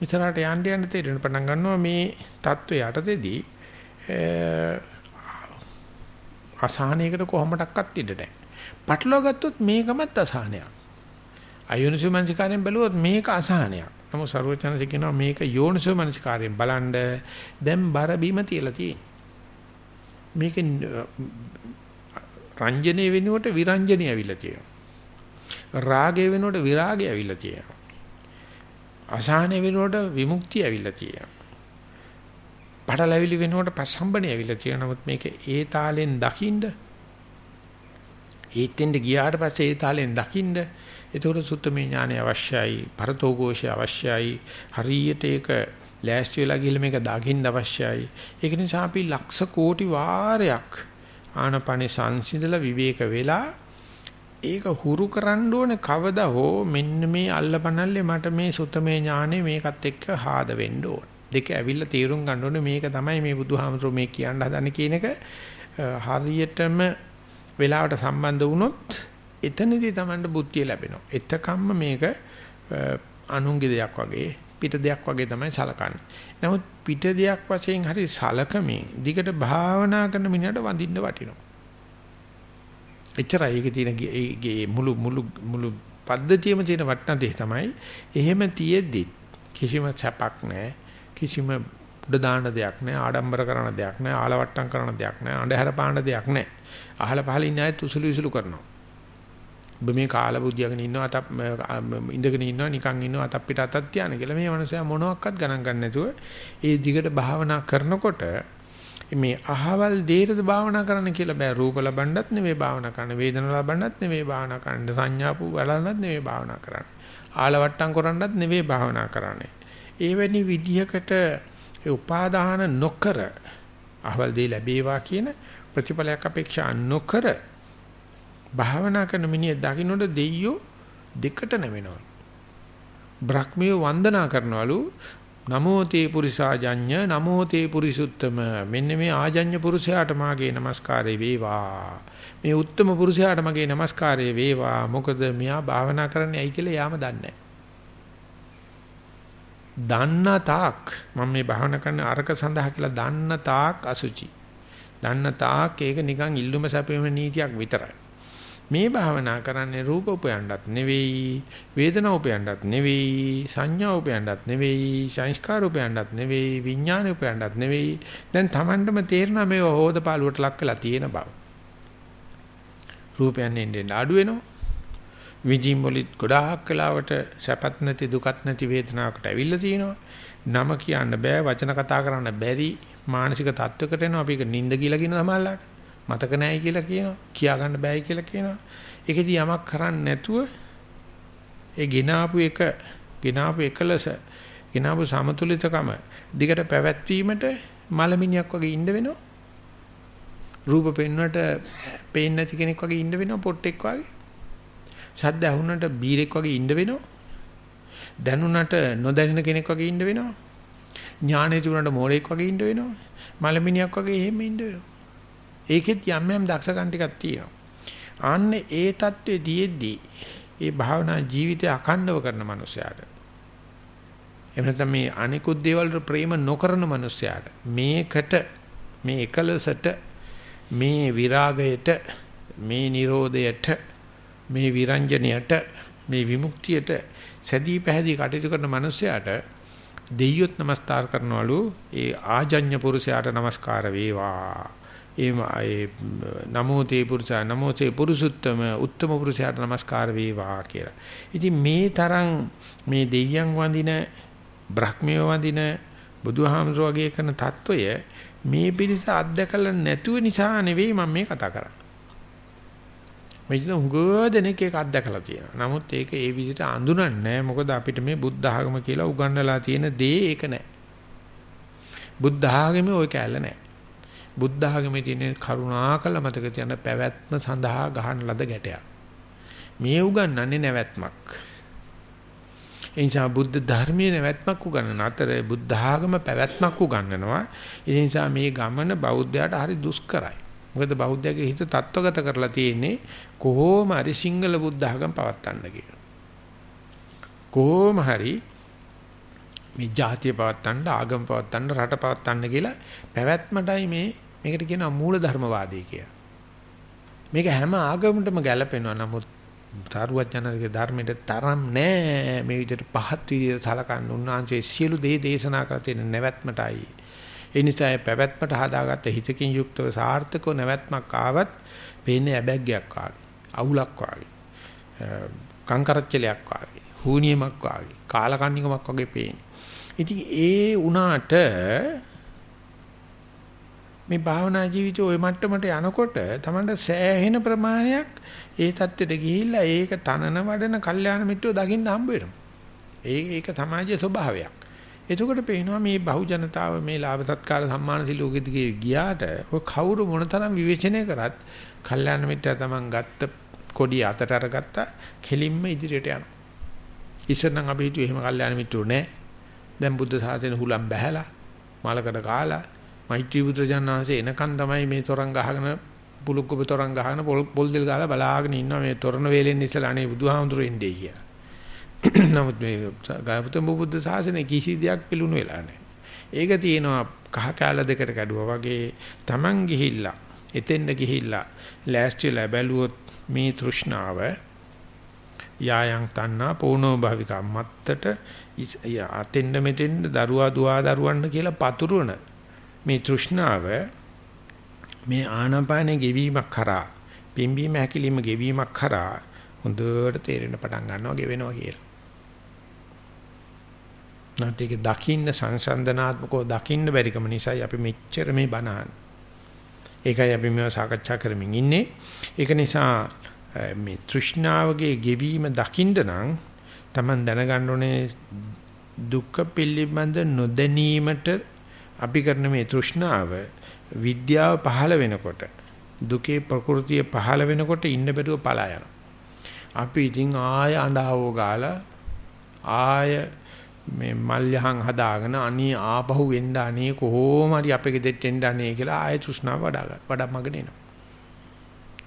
S1: ඉස්සරහට යන්න යන්න තේරෙන පටන් ගන්නවා මේ தত্ত্বය යටතේදී අසහනයකට කොහොමඩක්වත් ඉඩ නැහැ. පටලවා ගත්තොත් මේකමත් අසහනයක්. අයෝනිසෝ මනසිකාරයෙන් බැලුවොත් මේක අසහනයක්. නමුත් ਸਰවචනස කියනවා මේක යෝනිසෝ මනසිකාරයෙන් බලන්න දැන් බර බීම තියලා තියෙන්නේ. මේක රංජනේ වෙනුවට විරංජනේ ඇවිල්ලා තියෙනවා. රාගය වෙනුවට විරාගය ඇවිල්ලා තියෙනවා. අසහන වෙනුවට විමුක්තිය ඇවිල්ලා තියෙනවා. පඩලැවිලි වෙනුවට පස්සම්බනේ ඇවිල්ලා තියෙනවා. නමුත් මේක ඒ තාලෙන් දකින්න ඒත්ෙන්ද ගියාට පස්සේ ඒ තාලෙන් දකින්න ඒතකොට සුත්තමේ ඥානය අවශ්‍යයි පරතෝഘോഷය අවශ්‍යයි හරියට ඒක ලෑස්ති වෙලා ගිහලා මේක දකින්න අවශ්‍යයි ඒක නිසා අපි ලක්ෂ කෝටි වාරයක් ආනපනේ සංසිඳලා විවේක වෙලා ඒක හුරු කරන්න ඕනේ කවදා හෝ මෙන්න මේ අල්ලපනල්ලේ මට මේ සුතමේ ඥානෙ මේකත් එක්ක හාද වෙන්න ඕන. දෙක ඇවිල්ලා තීරුම් ගන්න ඕනේ මේක තමයි මේ බුදුහාමතුරු මේ කියන්න හදන්නේ කියන එක හරියටම වෙලාවට සම්බන්ධ වුණොත් එතනදී Tamanට බුද්ධිය ලැබෙනවා. එතකම්ම මේක අනුන්ගේ දෙයක් වගේ පිට දෙයක් වගේ තමයි සලකන්නේ. නමුත් පිට දෙයක් වශයෙන් හරි සලකමින් දිගට භාවනා කරන මිනිහට වඳින්න වටිනවා. එච්චරයි ඒකේ තියෙන ඒ මුළු මුළු මුළු පද්ධතියම තියෙන වටිනා දේ තමයි එහෙම තියෙද්දි කිසිම සැපක් නැහැ. කිසිම උඩ දාන දෙයක් නැහැ. ආඩම්බර කරන දෙයක් නැහැ. ආලවට්ටම් කරන දෙයක් නැහැ. අඳුර පාන දෙයක් නැහැ. අහල පහල ඉන්න අය තුසුළු විසුළු කරනවා. ඔබ මේ කාලා බුද්ධියගෙන ඉන්නවා අතක් ඉඳගෙන ඉන්නවා නිකන් ඉන්නවා අතක් පිට අතක් තියාන කියලා මේ මනුස්සයා මොනවත් ගණන් ගන්න නැතුව ඒ දිගට භාවනා කරනකොට මේ අහවල් දෙයටද භාවනා කරන්න කියලා බෑ. රූප ලබන්නත් නෙවෙයි භාවනා කරන්න. වේදන ලබන්නත් නෙවෙයි භාවනා කරන්න. සංඥාපු බලන්නත් නෙවෙයි භාවනා කරන්න. ආලවට්ටම් කරන්නත් නෙවෙයි භාවනා කරන්නේ. එවැනි විදිහකට ඒ උපාදාන නොකර අහවල් දෙය ලැබේවා කියන ප්‍රතිඵලයක් අපේක්ෂා නොකර භාවනා කරන මිනිහ දකින්නට දෙයියෝ දෙකට නැවෙනවා. බ්‍රහ්මිය වන්දනා කරනවලු. නමෝ තේ පුරිසාජඤ්ඤ නමෝ තේ පුරිසුත්තම. මෙන්න මේ ආජඤ්ඤ පුරුෂයාට මාගේ নমස්කාරය වේවා. මේ උත්තම පුරුෂයාට මගේ নমස්කාරය වේවා. මොකද මෙයා භාවනා කරන්නේ ඇයි කියලා යාම දන්නේ දන්න තාක් මම මේ භාවනා කරන අරක සඳහා කියලා දන්න තාක් අසුචි. දන්න තාක් ඒක නිකන් ඉල්ලුම සැපෙම නීතියක් විතරයි. මේ භාවනා කරන්නේ රූප උපයන්නත් නෙවෙයි වේදනා උපයන්නත් නෙවෙයි සංඥා උපයන්නත් නෙවෙයි සංස්කාර උපයන්නත් නෙවෙයි විඥාන උපයන්නත් නෙවෙයි. දැන් Tamandම තේරෙනවා මේ හොදපාලුවට ලක් වෙලා තියෙන බව. රූපයන් එන්නේ අඩු වෙනවා. විජින් වලිත් ගොඩාක් වෙලාවට සැපත් නැති දුකත් නැති වේදනාවකට ඇවිල්ලා තියෙනවා. නම කියන්න බෑ වචන කතා කරන්න බැරි මානසික තත්වයකට එනවා. අපි ඒක නිින්ද කියලා කියන සමහරලාට මතක නැහැ කියලා කියනවා. කියා ගන්න බෑයි කියලා කියනවා. ඒකෙදි යමක් කරන්නේ නැතුව ඒ ගිනාපු එක ගිනාපු එකලස ගිනාපු සමතුලිතකම දිගට පැවැත්වීමට මලමිණියක් වගේ ඉන්න වෙනවා. රූප පෙන්වන්නට පේන්නේ නැති කෙනෙක් වගේ ඉන්න වෙනවා පොට්ටෙක් වගේ. ශබ්ද ඇහුනට බීරෙක් වගේ ඉන්න වෙනවා. දැනුණට නොදැනෙන කෙනෙක් වගේ ඉන්න වෙනවා. ඥානෙ තුනට මෝඩෙක් වගේ ඉන්න වෙනවා. මලමිණියක් වගේ එහෙම ඉන්න වෙනවා. ඒකෙත් යම් යම් දක්ෂකම් ටිකක් තියෙනවා. අන්න ඒ தત્ත්වයේ දීෙද්දී ඒ භාවනා ජීවිතය අඛණ්ඩව කරන මනුස්සයාට එහෙම නැත්නම් මේ අනිකුත් දේවල් ප්‍රේම නොකරන මනුස්සයාට මේකට මේ එකලසට මේ විරාගයට මේ Nirodhayට මේ විරංජනයට මේ විමුක්තියට සැදී පැහැදී කටයුතු කරන මනුස්සයාට දෙයියොත් নমස්කාර කරනවලු ඒ ආජඤ්‍ය පුරුෂයාට নমස්කාර වේවා ඒ නමෝ තේ පුරුෂා නමෝ තේ පුරුසුත්තම උත්තම පුරුෂයාට নমස්කාර වේවා කියලා. ඉතින් මේ තරම් මේ දෙවියන් වඳින බ්‍රහ්මිය වඳින බුදුහාමසෝ වගේ කරන తত্ত্বය මේ පිළිස අත්දකලා නැතුව නිසා නෙවෙයි මම මේ කතා කරන්නේ. මෙතන හුගෝදෙනෙක් ඒක අත්දකලා තියෙනවා. නමුත් ඒක ඒ විදිහට අඳුනන්නේ මොකද අපිට මේ බුද්ධ ආගම කියලා උගන්වලා තියෙන දේ ඒක නෑ. බුද්ධ ආගමේ ওই කැලේ නෑ. බුද්ධ ආගමේ තියෙන කරුණාකල මතක තියන පැවැත්ම සඳහා ගහන ලද ගැටයක්. මේ උගන්වන්නේ නැවැත්මක්. ඒ නිසා බුද්ධ ධර්මයේ නැවැත්මක් උගන්වන අතර බුද්ධ ආගම පැවැත්මක් උගන්වනවා. ඒ නිසා මේ ගමන බෞද්ධයාට හරි දුෂ්කරයි. මොකද බෞද්ධයාගේ හිත තත්වගත කරලා තියෙන්නේ කොහොම හරි සිංහල බුද්ධ ආගම පවත්වන්න කියලා. කොහොම හරි මේ ජාතිය පවත්තන්න ආගම පවත්තන්න රට පවත්තන්න කියලා පැවැත්මටයි මේ මේකට කියනවා මූල ධර්මවාදී කියලා. මේක හැම ආගමකටම ගැලපෙනවා. නමුත් තාරුවචනගේ ධර්මයට තරම් නෑ මේ විදිහට පහත් විදිහට සලකන්න උන්වහන්සේ සියලු දේ දේශනා කර තියෙන නැවැත්මටයි. ඒ නිසා පැවැත්මට හදාගත්ත හිතකින් යුක්තව සාර්ථකව නැවැත්මක් ආවත් පේන්නේ ඇබැග්ගයක් වාගේ. අවුලක් වාගේ. කංකරච්චලයක් වාගේ. හූනියමක් වාගේ. කාලකන්නිකමක් වගේ පේන්නේ. ඉතින් ඒ වුණාට මේ භාවනා ජීවිතය ওই මට්ටමට යනකොට Tamanට සෑහෙන ප්‍රමාණයක් ඒ தත්ත්වයට ගිහිල්ලා ඒක තනන වඩන කල්යාණ මිත්‍රෝ දකින්න හම්බ වෙනවා. ඒ ඒක සමාජයේ ස්වභාවයක්. එතකොට පේනවා මේ බහු ජනතාව මේ ලාභ සත්කාර සම්මාන සිලෝකෙදිගේ ගියාට ඔය කවුරු මොනතරම් විවේචනය කරත් කල්යාණ මිත්‍යා තමන් ගත්ත කොඩිය අතට අරගත්තා කෙලින්ම ඉදිරියට යනවා. ඉස්සර නම් අපි හිතුවේ එහෙම කල්යාණ මිත්‍රෝ නැහැ. දැන් බුද්ධ ශාසනය හුලම් බැහැලා මලකඩ කාලා මෛත්‍රී බුදුරජාණන් වහන්සේ එනකන් තමයි මේ තොරන් ගහගෙන පුලුක්කප තොරන් ගහගෙන පොල් දෙල් ගාලා බලාගෙන ඉන්නවා මේ තොරණ වේලෙන් ඉස්සලා අනේ බුදුහාමුදුරු එන්නේ කියලා. නමුත් මේ ගායතුම් බුද්ධ ශාසනය කිසි දෙයක් පිළුණු වෙලා නැහැ. ඒක තියෙනවා කහ කැල දෙකට කැඩුවා වගේ Taman ගිහිල්ලා එතෙන්ද ගිහිල්ලා ලෑස්තිලා බැලුවොත් මේ තෘෂ්ණාව යායන් තන්නා පෝනෝ භවික මත්තට අතෙන්ද මෙතෙන්ද දරුවා දුවා දරුවන්න කියලා පතුරවන මේ තෘෂ්ණාව මේ ආනාපානේ ගෙවීමක් කරා පිම්බීම හැකිලිම ගෙවීමක් කරා හොඳට තේරෙන පටන් ගන්නවා ගෙවෙනවා කියලා. නැත්නම් ඒක දකින්න සංසන්දනාත්මකව දකින්න බැරිකම නිසායි අපි මෙච්චර මේ බනහන්. ඒකයි අපි මේව සාකච්ඡා කරමින් ඉන්නේ. ඒක නිසා මේ තෘෂ්ණාවගේ ගෙවීම දකින්න නම් Taman දැනගන්න ඕනේ දුක්ඛ පිළිබඳ නොදැනීමට අපි කරන මේ තෘෂ්ණාව විද්‍යාව පහළ වෙනකොට දුකේ ප්‍රകൃතිය පහළ වෙනකොට ඉන්න බැරුව පලා යනවා. අපි ඉතින් ආය අඬාවෝ ගාලා ආය මේ මල්යහන් හදාගෙන අනේ ආපහු එන්න අනේ කොහොම හරි අපේ ගෙදෙට්ට එන්න අනේ කියලා ආයෙ තෘෂ්ණාව වඩා වඩම්මගෙන එනවා.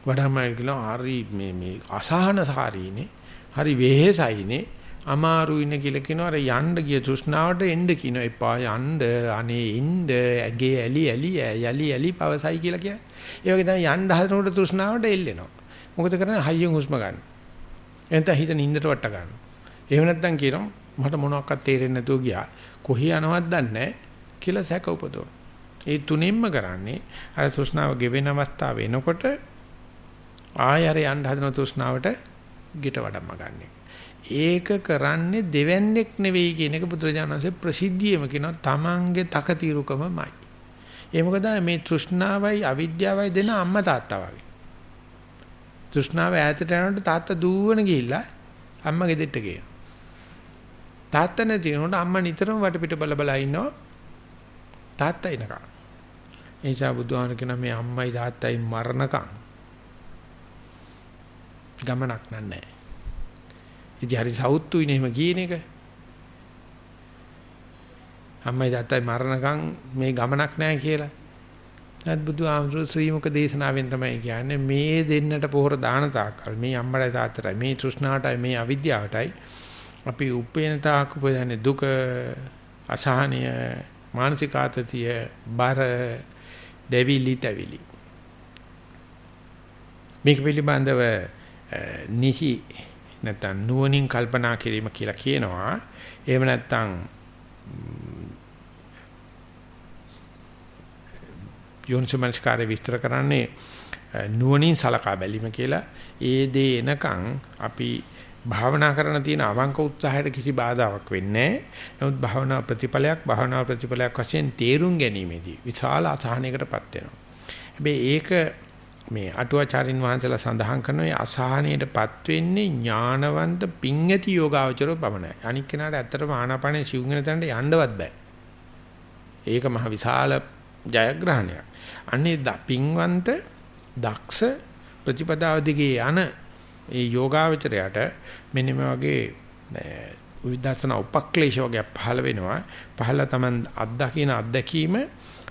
S1: වඩම්මගෙන කියලා හරි මේ මේ අසහනසාරීනේ හරි වෙහෙසයිනේ අමාරු ඉන්න කියලා කියනවා අර යන්න ගිය තෘෂ්ණාවට එන්න කියනවා එපා යන්න අනේ ඉන්න ඇගේ ඇලි ඇලි යලි යලි පවසයි කියලා කියන්නේ. ඒ වගේ තමයි යන්න හදනකොට තෘෂ්ණාවට එල්ලෙනවා. මොකද කරන්නේ හයියෙන් හුස්ම ගන්න. එතන හිත නින්දට වට ගන්න. එහෙම නැත්නම් කියනවා මට මොනවක්වත් තේරෙන්නේ නැතුව ගියා. කොහි යනවද දන්නේ කියලා සැක උපදවන. ඒ තුනින්ම කරන්නේ අර තෘෂ්ණාව ගෙවෙන අවස්ථාව එනකොට ආය අර යන්න හදන තෘෂ්ණාවට ගිට වඩම්ම ගන්න ඒක කරන්නේ දෙවන්නේක් නෙවෙයි කියන එක බුදුරජාණන්සේ ප්‍රසිද්ධියම කියනවා තමන්ගේ තකතිරුකමමයි. ඒ මොකද මේ තෘෂ්ණාවයි අවිද්‍යාවයි දෙන අම්මා තාත්තා වගේ. තෘෂ්ණාව ඈතට යනකොට තාත්තා දුවන ගිහිල්ලා අම්මා ගෙදෙට්ට ගියා. තාත්තා නැති වෙනකොට අම්මා නිතරම වටපිට බල බල ඉන්නවා. තාත්තා එනකම්. ඒ නිසා බුදුහාම කියන මේ අම්මයි තාත්තයි මරණකම් ගමනක් නෑ. ඉතින් හරි සෞතුයිනේ එහෙම කියන එක. අම්මයි තාත්තයි මරණකම් මේ ගමනක් නෑ කියලා. නැත් බුදු ආමරු ශ්‍රීමුක දේශනාවෙන් තමයි කියන්නේ මේ දෙන්නට පොහොර දාන තාක්කල් මේ අම්මයි තාත්තටයි මේ තෘෂ්ණාවටයි මේ අවිද්‍යාවටයි අපි උපේන තාක් උපයන්නේ දුක අසහනය මානසික ආතතිය බර දෙවිලි තැවිලි මේක පිළිබඳව Eh, නිහි නැත්නම් නුවණින් කල්පනා කිරීම කියලා කියනවා එහෙම නැත්නම් යෝනිසමනස්කාරය විස්තර කරන්නේ eh, නුවණින් සලකා බැලීම කියලා ඒ දේ එනකන් අපි භාවනා කරන තියෙන අවංක උත්සාහයට කිසි බාධාවක් වෙන්නේ නැහැ. නමුත් භාවනා ප්‍රතිඵලයක් භාවනා ප්‍රතිඵලයක් වශයෙන් තේරුම් ගැනීමේදී විශාල අසහනයකටපත් වෙනවා. හැබැයි ඒක මේ අටුවාචාරින් වහන්සේලා සඳහන් කරන ඒ අසහනයටපත් වෙන්නේ ඥානවන්ත පිං ඇති යෝගාවචරෝ පමණයි. අනික් කෙනාට ඇත්තටම ආනාපානේ සිවුගෙන තැනට යන්නවත් බෑ. ඒක මහ විශාල ජයග්‍රහණයක්. අන්නේ පිංවන්ත දක්ෂ ප්‍රතිපදාව දිගේ යන ඒ යෝගාවචරයට මෙන්න මේ වගේ විදර්ශනා උපක්ලේශ වගේ පහළ වෙනවා. පහළ තමන් අත්දකින අත්දැකීම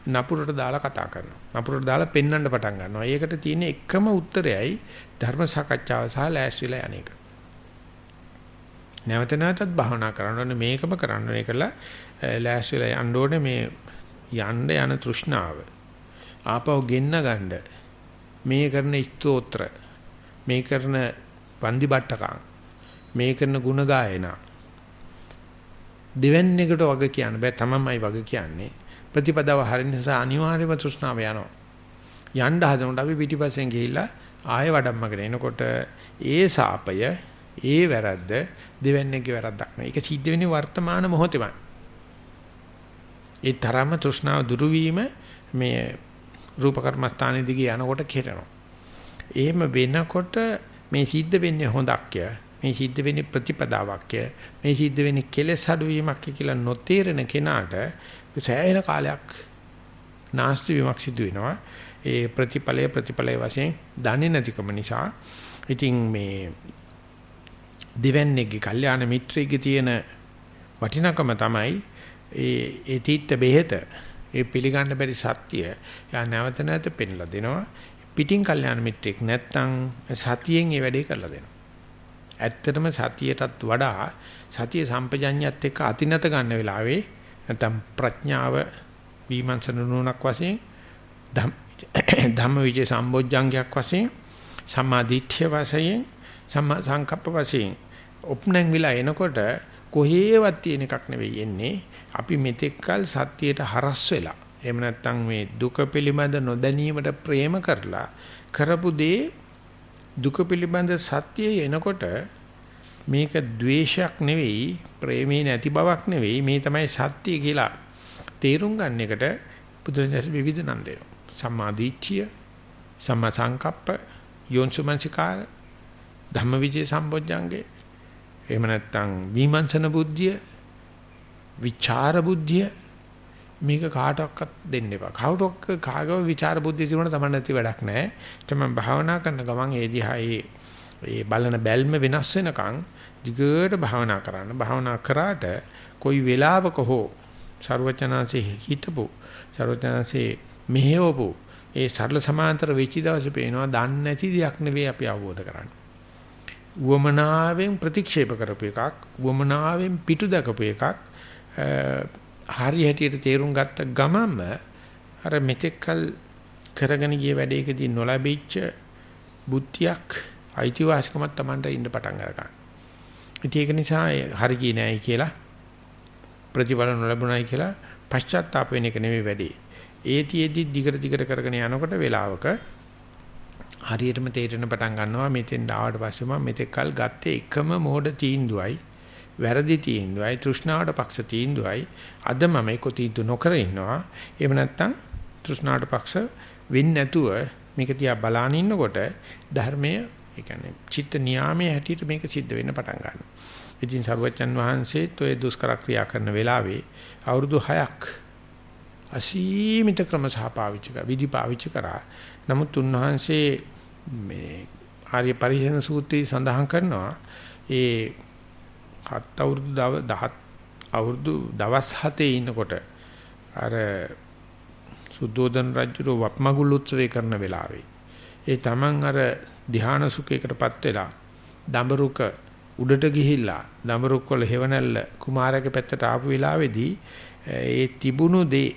S1: නපුරට දාලා කතා කරනවා. නපුරට දාලා පෙන්වන්න පටන් ගන්නවා. ඒකට තියෙන එකම උත්තරයයි ධර්ම සාකච්ඡාව සහ ලෑස්තිලා යන්නේක. නැවත නැවතත් භාවනා කරන්න ඕනේ මේකම කරන්න ඕනේ කියලා ලෑස්තිලා යන්න ඕනේ මේ යන්න යන තෘෂ්ණාව. ආපහු ගෙන්න ගන්න මේ කරන ස්තෝත්‍ර මේ කරන වන්දි බට්ටකම් මේ කරන ಗುಣ ගායනා දෙවන්නේකට වග කියන්න බෑ තමන්මයි වග කියන්නේ ප්‍රතිපදාව හරින නිසා අනිවාර්යයෙන්ම තෘෂ්ණාව යනවා යන්න හදනකොට අපි පිටිපස්සෙන් ගිහිල්ලා ආයෙ වඩම්මගෙන එනකොට ඒ සාපය ඒ වැරද්ද දෙවන්නේගේ වැරද්දක් නෙවෙයි ඒක සිද්ධ වෙන්නේ වර්තමාන මොහොතේමයි ඒ තරම තෘෂ්ණාව දුරු වීම මේ රූප කර්මස්ථානයේ දිගේ යනකොට කෙරෙනවා එහෙම වෙනකොට මේ සිද්ධ වෙන්නේ හොඳක්ය. මේ සිද්ධ වෙන්නේ ප්‍රතිපදාවක්ය. මේ සිද්ධ වෙන්නේ කෙලෙස් අඩුවීමක් කියලා නොතේරෙන කෙනාට සෑහෙන කාලයක් නාස්ති වීමක් සිදු වෙනවා. ඒ ප්‍රතිඵලය ප්‍රතිඵලයේ වශයෙන් දන්නේ නැතිකම නිසා ඉතින් මේ දිවන්නේගේ කල්යාණ මිත්‍රයෙක්ගේ තියෙන වටිනකම තමයි ඒ ඒ තීත්ත බෙහෙත ඒ පිළිගන්න බැරි සත්‍ය යා නැවත නැවත පෙන්ලා දෙනවා පිටින් කල්යාණ මිත්‍රෙක් නැත්තම් සතියෙන් ඒ වැඩේ කරලා දෙනවා. ඇත්තටම සතියටත් වඩා සතිය සම්පජඤ්ඤයත් එක්ක අතිනත ගන්න වෙලාවේ නැත්තම් ප්‍රඥාව විමර්ශන නුනක් වශයෙන් ධම්මවිචේ සම්බොජ්ජංගයක් වශයෙන් සම්මාදිට්ඨ්‍ය වශයෙන් සම්මා සංකප්ප වශයෙන් ඔප්නං විලා එනකොට කොහේවත් තියෙන එකක් නෙවෙයි එන්නේ. අපි මෙතෙක්කල් සත්‍යයට හරස් වෙලා එහෙම නැත්නම් මේ දුක පිළිබඳ නොදැනීමට ප්‍රේම කරලා කරපු දේ දුක පිළිබඳ සත්‍යය එනකොට මේක द्वේෂයක් නෙවෙයි ප්‍රේමේ නැති බවක් නෙවෙයි මේ තමයි සත්‍ය කියලා තේරුම් ගන්න එකට බුදුරජාණන් විවිධ නම් දෙනවා සම්මා දිට්ඨිය සම්මා සංකප්ප යෝන්සුමංසිකාර ධම්මවිජේ සම්බොජ්ජංගේ එහෙම නැත්නම් විමර්ශන බුද්ධිය විචාර බුද්ධිය මේක කාටවත් දෙන්න එපා. කවුරක් කාගව විචාර බුද්ධිය තිබුණා තමයි නැති වැඩක් නැහැ. තමයි භාවනා කරන ගමන් ඒ දිහා ඒ බලන බැල්ම වෙනස් වෙනකන් දිගට භාවනා කරන්න භාවනා කරාට કોઈ වෙලාවක හෝ ਸਰවචනාසේ හිතපු ਸਰවචනාසේ මෙහෙවපු ඒ සරල සමාන්තර වෙච්ච දවසේ පේනවා දන්නේ නැති දෙයක් නෙවෙයි අපි අවබෝධ කරන්නේ. උවමනාවෙන් ප්‍රතික්ෂේප කරපු එකක්, උවමනාවෙන් පිටු දකපු එකක් හරි හැටියට තේරුම් ගත්ත ගමම අර මෙතෙක්කල් කරගෙන ගිය වැඩේකදී නොලැබිච්ච බුද්ධියක් අයිතිවාසිකමක් Tamanට ඉන්න පටන් ගන්නවා. ඉතින් ඒක නිසා හරි ගියේ නෑයි කියලා ප්‍රතිඵල නොලැබුණයි කියලා පශ්චාත්තාප වෙන එක නෙමෙයි වැඩේ. ඒතියෙදි දිගට දිගට කරගෙන යනකොට වෙලාවක හරියටම තේරෙන පටන් ගන්නවා මෙතෙන් ආවට පස්සේ මම මෙතෙක්කල් ගත්තේ එකම මෝඩ තීන්දුවයි වැරදි තීන්දුවයි තෘෂ්ණාවට පක්ෂ තීන්දුවයි අද මම ඒක තීන්දුව නොකර ඉන්නවා එහෙම නැත්නම් තෘෂ්ණාවට පක්ෂ වෙන්නේ නැතුව මේක තියා බලාන ඉන්නකොට ධර්මයේ ඒ කියන්නේ චිත්ත නියාමයේ හැටියට මේක සිද්ධ වෙන්න පටන් ගන්නවා. ඉතින් සර්වචන් වහන්සේත් ඔය දුෂ්කර ක්‍රියා කරන වෙලාවේ අවුරුදු 6ක් අසීමිත ක්‍රම සහ පාවිච්චි කරා විදි පාවිච්චි කරා. නමුත් උන්වහන්සේ මේ ආර්ය පරිශන සූත්‍රයේ සඳහන් කරනවා ඒ හත් අවුරුදු දහත් අවුරුදු දවස් 7 ඉන්නකොට අර සුද්ධෝදන රජුගේ වප්මගුල් උත්සවය කරන වෙලාවේ ඒ තමන් අර ධානා සුඛයකටපත් වෙලා දඹරුක උඩට ගිහිල්ලා දඹරුක් වල හේවණල්ල කුමාරයාගේ පැත්තට ආපු වෙලාවේදී ඒ තිබුණු දේ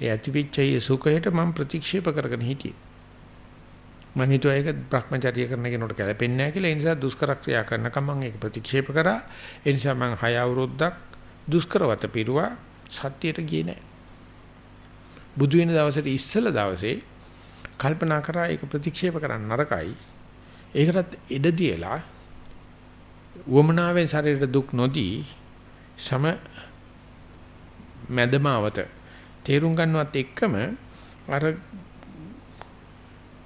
S1: ඒ ඇතිවිච්චයේ සුඛයට මම ප්‍රතික්ෂේප කරගෙන හිටියේ. මම හිතුවා ඒක භ්‍රමචර්ය කරන කෙනෙකුට කැලපෙන්නේ නැහැ කියලා. ඒ නිසා දුෂ්කර ක්‍රියා කරනකම් මම ඒක ප්‍රතික්ෂේප කරා. ඒ නිසා මම හය අවුරුද්දක් දුෂ්කරවත පිරුවා සත්‍යයට ගියේ නැහැ. බුදු වෙන දවසට ඉස්සල දවසේ කල්පනා කරා ඒක ප්‍රතික්ෂේප කරන්න නරකයි. ඒකටත් ඉඩ දීලා වමනාවෙන් ශරීරයට දුක් නොදී සම මැදමාවත තේරුම් ගන්නවත් එක්කම අර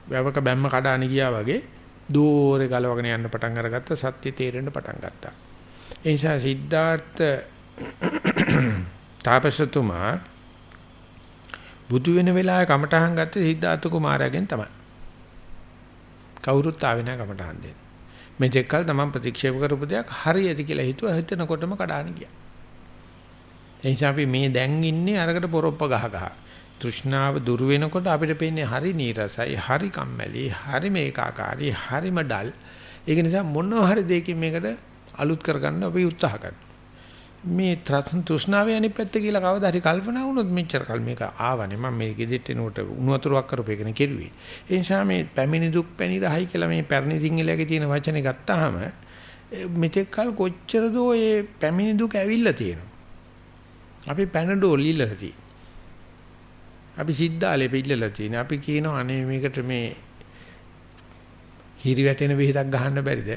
S1: වැවක බැම්ම කඩාන ගියා වගේ දෝරේ ගලවගෙන යන්න පටන් අරගත්ත සත්‍ය තේරෙන්න පටන් ගත්තා. ඒ නිසා සිද්ධාර්ථ තාපසතුමා බුදු වෙන වෙලාවේ කමටහන් ගත්තේ සිද්ධාර්ථ කුමාරයාගෙන් තමයි. කවුරුත් ආවේ නැහැ කමටහන් දෙන්න. මේ දෙකල් තමයි ප්‍රතික්ෂේප කරපු දෙයක් හරියද කියලා හිතුවා හිතනකොටම කඩාන ගියා. ඒ නිසා අපි මේ දැන් ඉන්නේ අරකට පොරොප්ප ගහ ගහ. තෘෂ්ණාව දුරු වෙනකොට අපිට පේන්නේ හරි නීරසයි, හරි කම්මැලි, හරි මේකාකාරී, හරිම ඩල්. ඒක නිසා මොනවා හරි දෙයකින් මේකට අලුත් කරගන්න අපි උත්සාහ කරනවා. මේ ත්‍රාසන් තෘෂ්ණාවේ අනිත් පැත්ත කියලා කවදා හරි කල්පනා වුණොත් මෙච්චර කල් මේක ආවනේ මම මේ ගෙදෙට්ට එනකොට උණු වතුරක් කරපු එකනේ කෙරුවේ. ඒ නිසා මේ පැමිණි දුක් පැණි රහයි කියලා මේ පැරණි සිංහලයේ තියෙන වචනේ ගත්තාම මෙතෙක් කල් කොච්චර දෝ ඒ පැමිණි දුක් ඇවිල්ලා තියෙනවා. අපි පැනඩෝල් ඉල්ලලා තියෙනවා. අපි සිද්ධාලේ පිළිලා තියෙනවා. අපි කියනවා අනේ මේකට මේ හිරි වැටෙන විහිදක් ගහන්න බැරිද?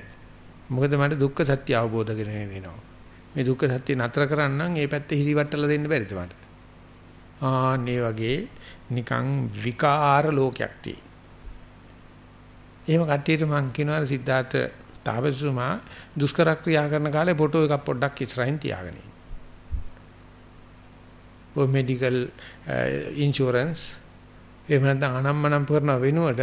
S1: මොකද මට දුක්ඛ සත්‍ය අවබෝධ කරගෙන එනවා. මේ දුක්ඛ සත්‍ය නතර කරන්නම් ඒ පැත්තේ හිරි වට්ටලා දෙන්න බැරිද මට? ආන්නේ වගේ නිකන් විකාර ලෝකයක් තියෙනවා. එහෙම කට්ටියට මං කියනවා සිද්ධාර්ථ තාපසතුමා දුෂ්කර ක්‍රියා කරන කාලේ ෆොටෝ එකක් පොඩ්ඩක් ඉස්සරහින් තියාගෙන ඉන්න. ඔය මෙඩිකල් ඉන්ෂුරන්ස් එහෙම නැත්නම් අනම්මනම් කරන වෙනුවට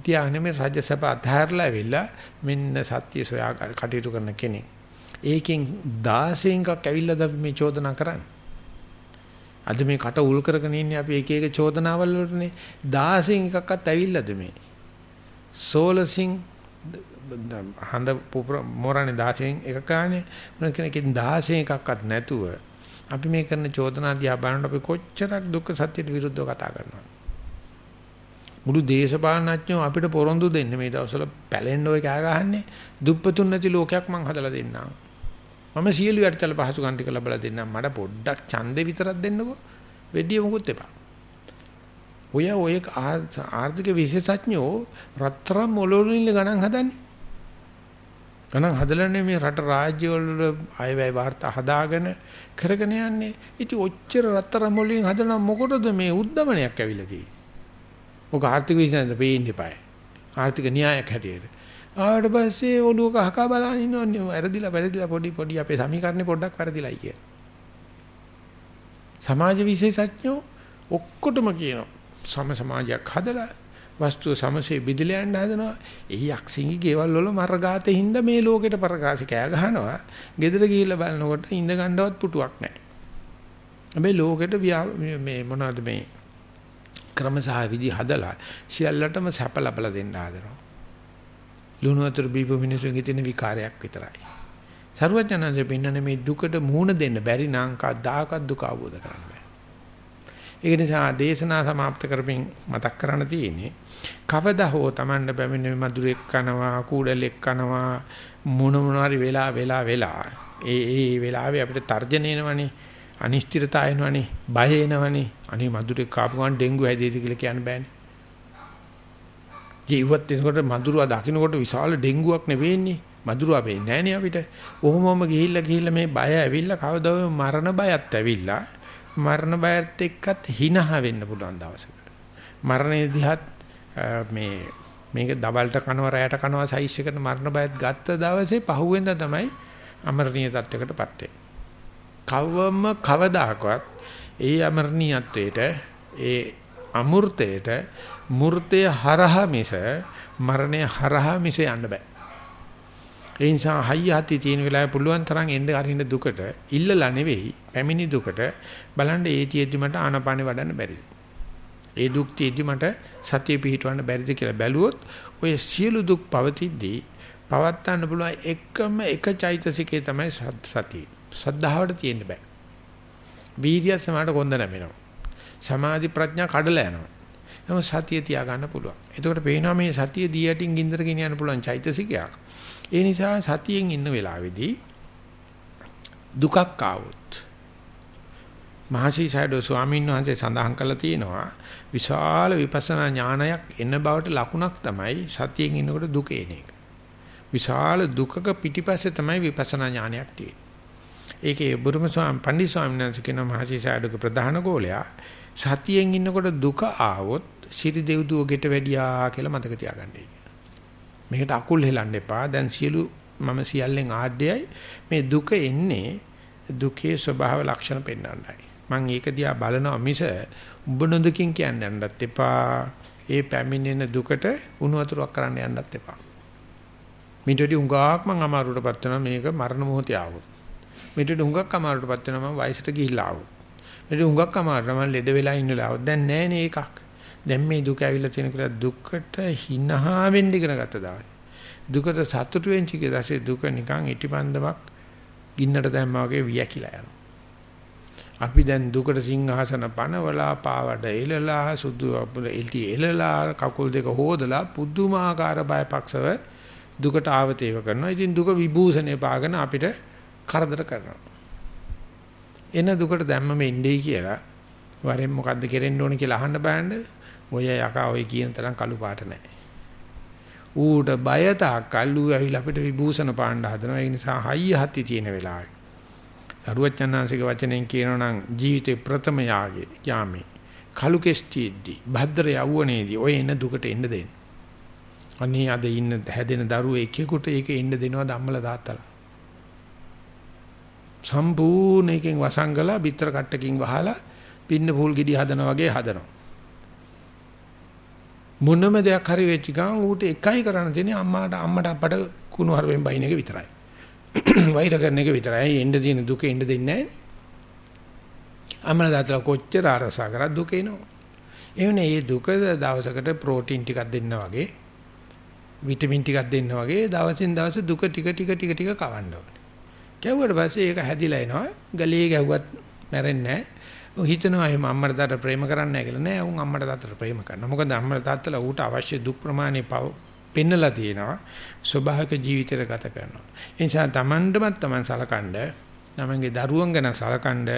S1: තියාගෙන මේ රජසභ අධාරලා වෙලා මෙන්න සත්‍ය සොයා කටයුතු කරන කෙනෙක්. ඒකෙන් 16 එකක් ඇවිල්ලාද මේ චෝදනා කරන්නේ. අද මේ කට උල් කරගෙන ඉන්නේ අපි එක එක චෝදනාවල් වලටනේ 16 එකක්වත් ඇවිල්ලාද මේ. සෝලසින් හඳ මොරානේ 16 එකක් ගානේ මොන කෙනකින් 16 එකක්වත් නැතුව අපි මේ කරන චෝදනා දිහා බලනකොට අපි කොච්චරක් දුක්ඛ සත්‍යයට විරුද්ධව කතා කරනවද? මුළු දේශපාලනඥයෝ අපිට පොරොන්දු දෙන්නේ මේ දවස්වල පැලෙන්න ඔය කෑ ගහන්නේ දුප්පතුන් නැති ලෝකයක් මං හදලා දෙන්නම්. මම සියලු යටිතල පහසුකම් ටික ලැබලා දෙන්නම්. මට පොඩ්ඩක් ඡන්දේ විතරක් දෙන්නකෝ. වෙඩිය මොකුත් එපා. ඔය ඔය ආර්ථික විශේෂඥයෝ රත්තරන් මොළොලින් ගණන් හදන්නේ. ගණන් හදලානේ මේ රට රාජ්‍ය වල අයවැය වාර්තා හදාගෙන කරගෙන යන්නේ. ඉතින් ඔච්චර රත්තරන් මොළෙන් හදන මොකටද මේ උද්දමනයක් ඇවිල්ලා තියෙන්නේ? ඔක ආර්ථික විශ්ලේෂණයට පේන්න එපායි. ආර්ථික න්‍යායක් හැටියට. ආවට පස්සේ ඔළුව කහකා බලන් ඉන්නවන්නේ. වැරදිලා වැරදිලා පොඩි පොඩි අපේ සමීකරණේ පොඩ්ඩක් වැරදිලායි කිය. සමාජ විශේෂඥයෝ ඔක්කොටම කියනවා. සම සමාජයක් හදලා වස්තුව සමසේ බෙදලා යන්න හදනවා. ඒ යක්ෂින්ගේ ගෙවල් වල මරගාතේ හින්දා මේ ලෝකෙට ප්‍රකාශ කෑ ගහනවා. ගෙදර ගිහිල්ලා බලනකොට ඉඳ ගන්නවත් පුටුවක් නැහැ. හැබැයි ලෝකෙට මේ මොනවද මේ ක්‍රම සහ විදි හදලා සියල්ලටම සැප ලබලා දෙන්න හදනවා. ලුණු වතුර බීපු මිනිසුන්ගේ තියෙන විකාරයක් විතරයි. සරුවඥාණන්සේ පෙන්වන මේ දුකට මුහුණ දෙන්න බැරි නම් කවදාකවත් දුක අවබෝධ කරගන්න බෑ. ඒක නිසා දේශනා સમાપ્ત කරමින් මතක් කරන්න තියෙන්නේ කවදා හෝ Tamanne බැමිනේ මధుරෙක් කනවා කූඩලෙක් කනවා මොන මොනරි වෙලා වෙලා වෙලා ඒ ඒ වෙලාවේ අපිට තර්ජන එනවනේ අනිශ්චිතතාව එනවනේ බය එනවනේ අනේ මధుරෙක් කාපු ගමන් ඩෙන්ගු හැදෙයිද කියලා කියන්න බෑනේ ජීවත් වෙනකොට මధుරවා දකින්නකොට විශාල ඩෙන්ගුවක් නෙවෙන්නේ මధుරවා වෙන්නේ නැහනේ අපිට. ඔහොමම ගිහිල්ලා ගිහිල්ලා මේ බය ඇවිල්ලා කවදා මරණ බයත් ඇවිල්ලා මරණ බයත් එක්කත් හිනහ වෙන්න පුළුවන් දවසකට. මරණය දිහත් මේ මේක දවල්ට කනවා රැයට කනවා සයිස් එකට මරණ බයත් ගත්ත දවසේ පහුවෙන්ද තමයි අමරණීය තත්වයකටපත් වෙන්නේ. කවම කවදාකවත් ඒ අමරණීයත්වයට ඒ අමූර්තයට මූර්තය හරහා මිස මරණය හරහා මිස යන්න බෑ. ඒ නිසා හයිය හති තියෙන වෙලාවේ පුළුවන් තරම් එන්න අරින්න දුකට ඉල්ලලා නෙවෙයි පැමිණි දුකට බලන්න ඒතියෙදි මට ආනපානෙ වඩන්න බැරිද? ඒ දුක් තියෙද්දි මට සතිය පිහිටවන්න බැරිද කියලා බැලුවොත් ඔය සියලු දුක් පවතිද්දී පවත්වන්න පුළුවන් එකම එක චෛතසිකේ තමයි සතිය. සද්ධාවට තියෙන්න බෑ. වීර්යය සමාඩ කොන්ද නැමෙනවා. සමාධි ප්‍රඥා කඩලා යනවා. නම සතිය තියාගන්න පුළුවන්. එතකොට පේනවා මේ සතිය දී යටින් ගින්දර ගෙනියන්න පුළුවන් චෛතසිකයක්. ඒ නිසා සතියෙන් ඉන්න වෙලාවේදී දුකක් ආවොත් මහසි සයඩෝ ස්වාමීන් වහන්සේ සඳහන් කළා තියෙනවා විශාල විපස්සනා ඥානයක් එන බවට ලකුණක් තමයි සතියෙන් ඉන්නකොට දුක එන එක. විශාල දුකක පිටිපස්සේ තමයි විපස්සනා ඥානයක් තියෙන්නේ. ඒකේ බුදුම ස්වාමීන් පණ්ඩිත ස්වාමීන් වහන්සේ කියන මහසි සයඩෝගේ ප්‍රධාන ගෝලයා සතියෙන් ඉන්නකොට දුක ආවොත් සිරි දෙව්දුව ගෙට වැඩියා කියලා මතක තියාගන්නයි. මේකට අකුල් හෙලන්න එපා. දැන් සියලු මම සියල්ලෙන් ආඩ්‍යයි මේ දුක එන්නේ දුකේ ස්වභාව ලක්ෂණ පෙන්වන්නයි. මම ඒක දිහා බලනවා මිස උඹ නොදකින් කියන්න යන්නත් එපා. ඒ පැමිණෙන දුකට උණු වතුරක් කරන්න යන්නත් එපා. මිටටි උඟාක් මං අමාරුවටපත් වෙනවා මේක මරණ මොහොතේ ආවොත්. මිටටි උඟක් අමාරුවටපත් වෙනවා මම වයසට ගිහිල්ලා ආවොත්. මිටටි උඟක් අමාරුව මම ලෙඩ වෙලා ඉන්නලා ආවොත්. දැන් නැහැ එකක්. දැන් මේ දුක ඇවිල්ලා තියෙන කියලා දුකට හිනහා වෙන්න ඉගෙන ගත්ත දායි. දුකට සතුටු වෙච්ච කීදාසේ දුක නිකන් ඉටිපන්දමක් ගින්නට දැම්මා වගේ වියකිලා යනවා. අපි දැන් දුකට සිංහාසන පනවලා පාවඩ එලලා සුදු එල්ටි එලලා කකුල් දෙක හොදලා පුදුමාකාර බයපක්ෂව දුකට ආවතේව කරනවා. ඉතින් දුක විභූෂණේ පාගෙන අපිට කරදර කරනවා. එන දුකට දැම්මම ඉන්නේ කියලා වරෙන් මොකද්ද කෙරෙන්න ඕන කියලා අහන්න බෑන්ද? ඔය යකා ඔය කියන තරම් කළු පාට නැහැ. ඌට බය තාක් කල්ලු ඇවිල්ලා අපිට විභූෂණ පාණ්ඩ හදනවා. ඒ නිසා හයිය හති තියෙන වෙලාවේ සරුවචනාංශික වචනෙන් කියනවා නම් ජීවිතේ ප්‍රථම යාගේ යාමේ කලු කෙස්ටිද්දි භද්‍ර යවුවනේදී ඔය එන දුකට එන්න දෙන්න. අනේ අද ඉන්න හැදෙන දරුවෝ එකෙකුට ඒක එන්න දෙනවද අම්මලා තාත්තලා. සම්පූර්ණයෙන් වසංගලා පිටර කට්ටකින් වහලා පින්න පූල් ගෙඩි හදනා වගේ හදනවා. මොනම දෙයක් හරි වෙච්ච ගමන් ඌට එකයි කරන්න තියෙන්නේ අම්මාට අම්මට අපට කුණු හරවෙන් බයින් එක විතරයි. වෛර කරන එක විතරයි එන්න තියෙන දුක එන්න දෙන්නේ නැහැ. අමල දාතල කොච්චර අරසා කරා දුක එනවා. එවනේ මේ දුක දවසකට ප්‍රෝටීන් ටිකක් දෙන්න වගේ විටමින් ටිකක් දෙන්න වගේ දවසින් දවස දුක ටික ටික ටික ටික කවන්න ඕනේ. කැවුවට පස්සේ ඒක හැදිලා එනවා. ගලේ ගැහුවත් මැරෙන්නේ නැහැ. හිතනවා එහෙම අම්මට තාත්තට ප්‍රේම කරන්නේ නැහැ කියලා නෑ. උන් අම්මට තාත්තට ප්‍රේම කරනවා. මොකද අම්මට තාත්තලා ඌට අවශ්‍ය දුක් ප්‍රමාණය පෙන්නලා තියෙනවා ස්වභාවික ජීවිතයක ගත කරනවා ඒ නිසා Tamandමත් Taman සලකනද තමන්ගේ දරුවන් ගැන සලකනද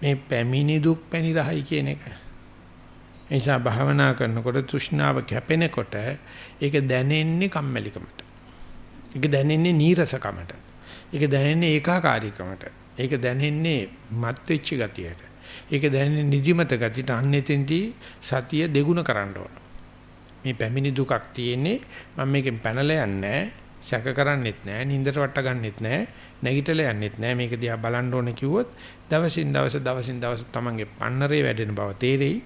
S1: මේ පැමිණි දුක් පැනිරහයි කියන එක ඒ නිසා භාවනා කරනකොට තෘෂ්ණාව කැපෙනකොට ඒක දැනෙන්නේ කම්මැලිකමට ඒක දැනෙන්නේ නීරසකමට ඒක දැනෙන්නේ ඒකාකාරීකමට. ඒක දැනෙන්නේ මත් වෙච්ච ගතියට. ඒක දැනෙන්නේ නිදිමත ගතියට. අන්නෙතෙන්දී සතිය දෙගුණ කරන්න ඕන. මේ පැමිණි දුකක් තියෙන්නේ මම මේකෙන් පැනලා යන්නේ සැක කරන්නෙත් නැහැ. නින්දට වට ගන්නෙත් නැහැ. නැගිටලා යන්නෙත් නැහැ. මේක දිහා බලන්න ඕනේ කිව්වොත් දවසින් දවස දවසින් දවස තමන්ගේ පන්නරේ වැඩෙන බව තේරෙයි.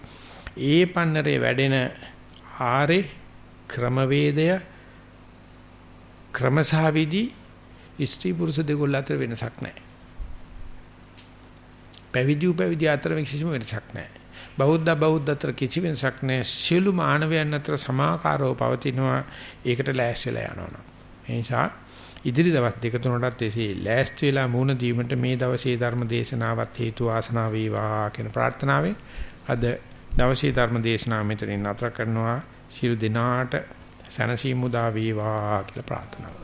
S1: ඒ පන්නරේ වැඩෙන ආරේ ක්‍රමවේදය ක්‍රමසහවිදි ස්ත්‍රී පුරුෂ දෙකොල්ල අතර වෙනසක් නැහැ. පැවිදි උපවිදි අතර කිසිම වෙනසක් නැහැ. බෞද්ධ බෞද්ධ අතර කිසි වෙනසක් නැහැ. සියලු මානවයන් අතර සමාකාරව පවතිනවා. ඒකට ලෑස්තිලා යනවා. ඒ නිසා ඉදිරි දවස් දෙක තුනටත් එසේ ලෑස්ති වෙලා මුණ දීමට මේ දවසේ ධර්ම දේශනාවත් හේතු ආසනාව වේවා කියන ප්‍රාර්ථනාවෙන් අද දවසේ ධර්ම දේශනාව මෙතනින් නතර කරනවා. සියලු දෙනාට සැනසීම උදා වේවා කියලා ප්‍රාර්ථනා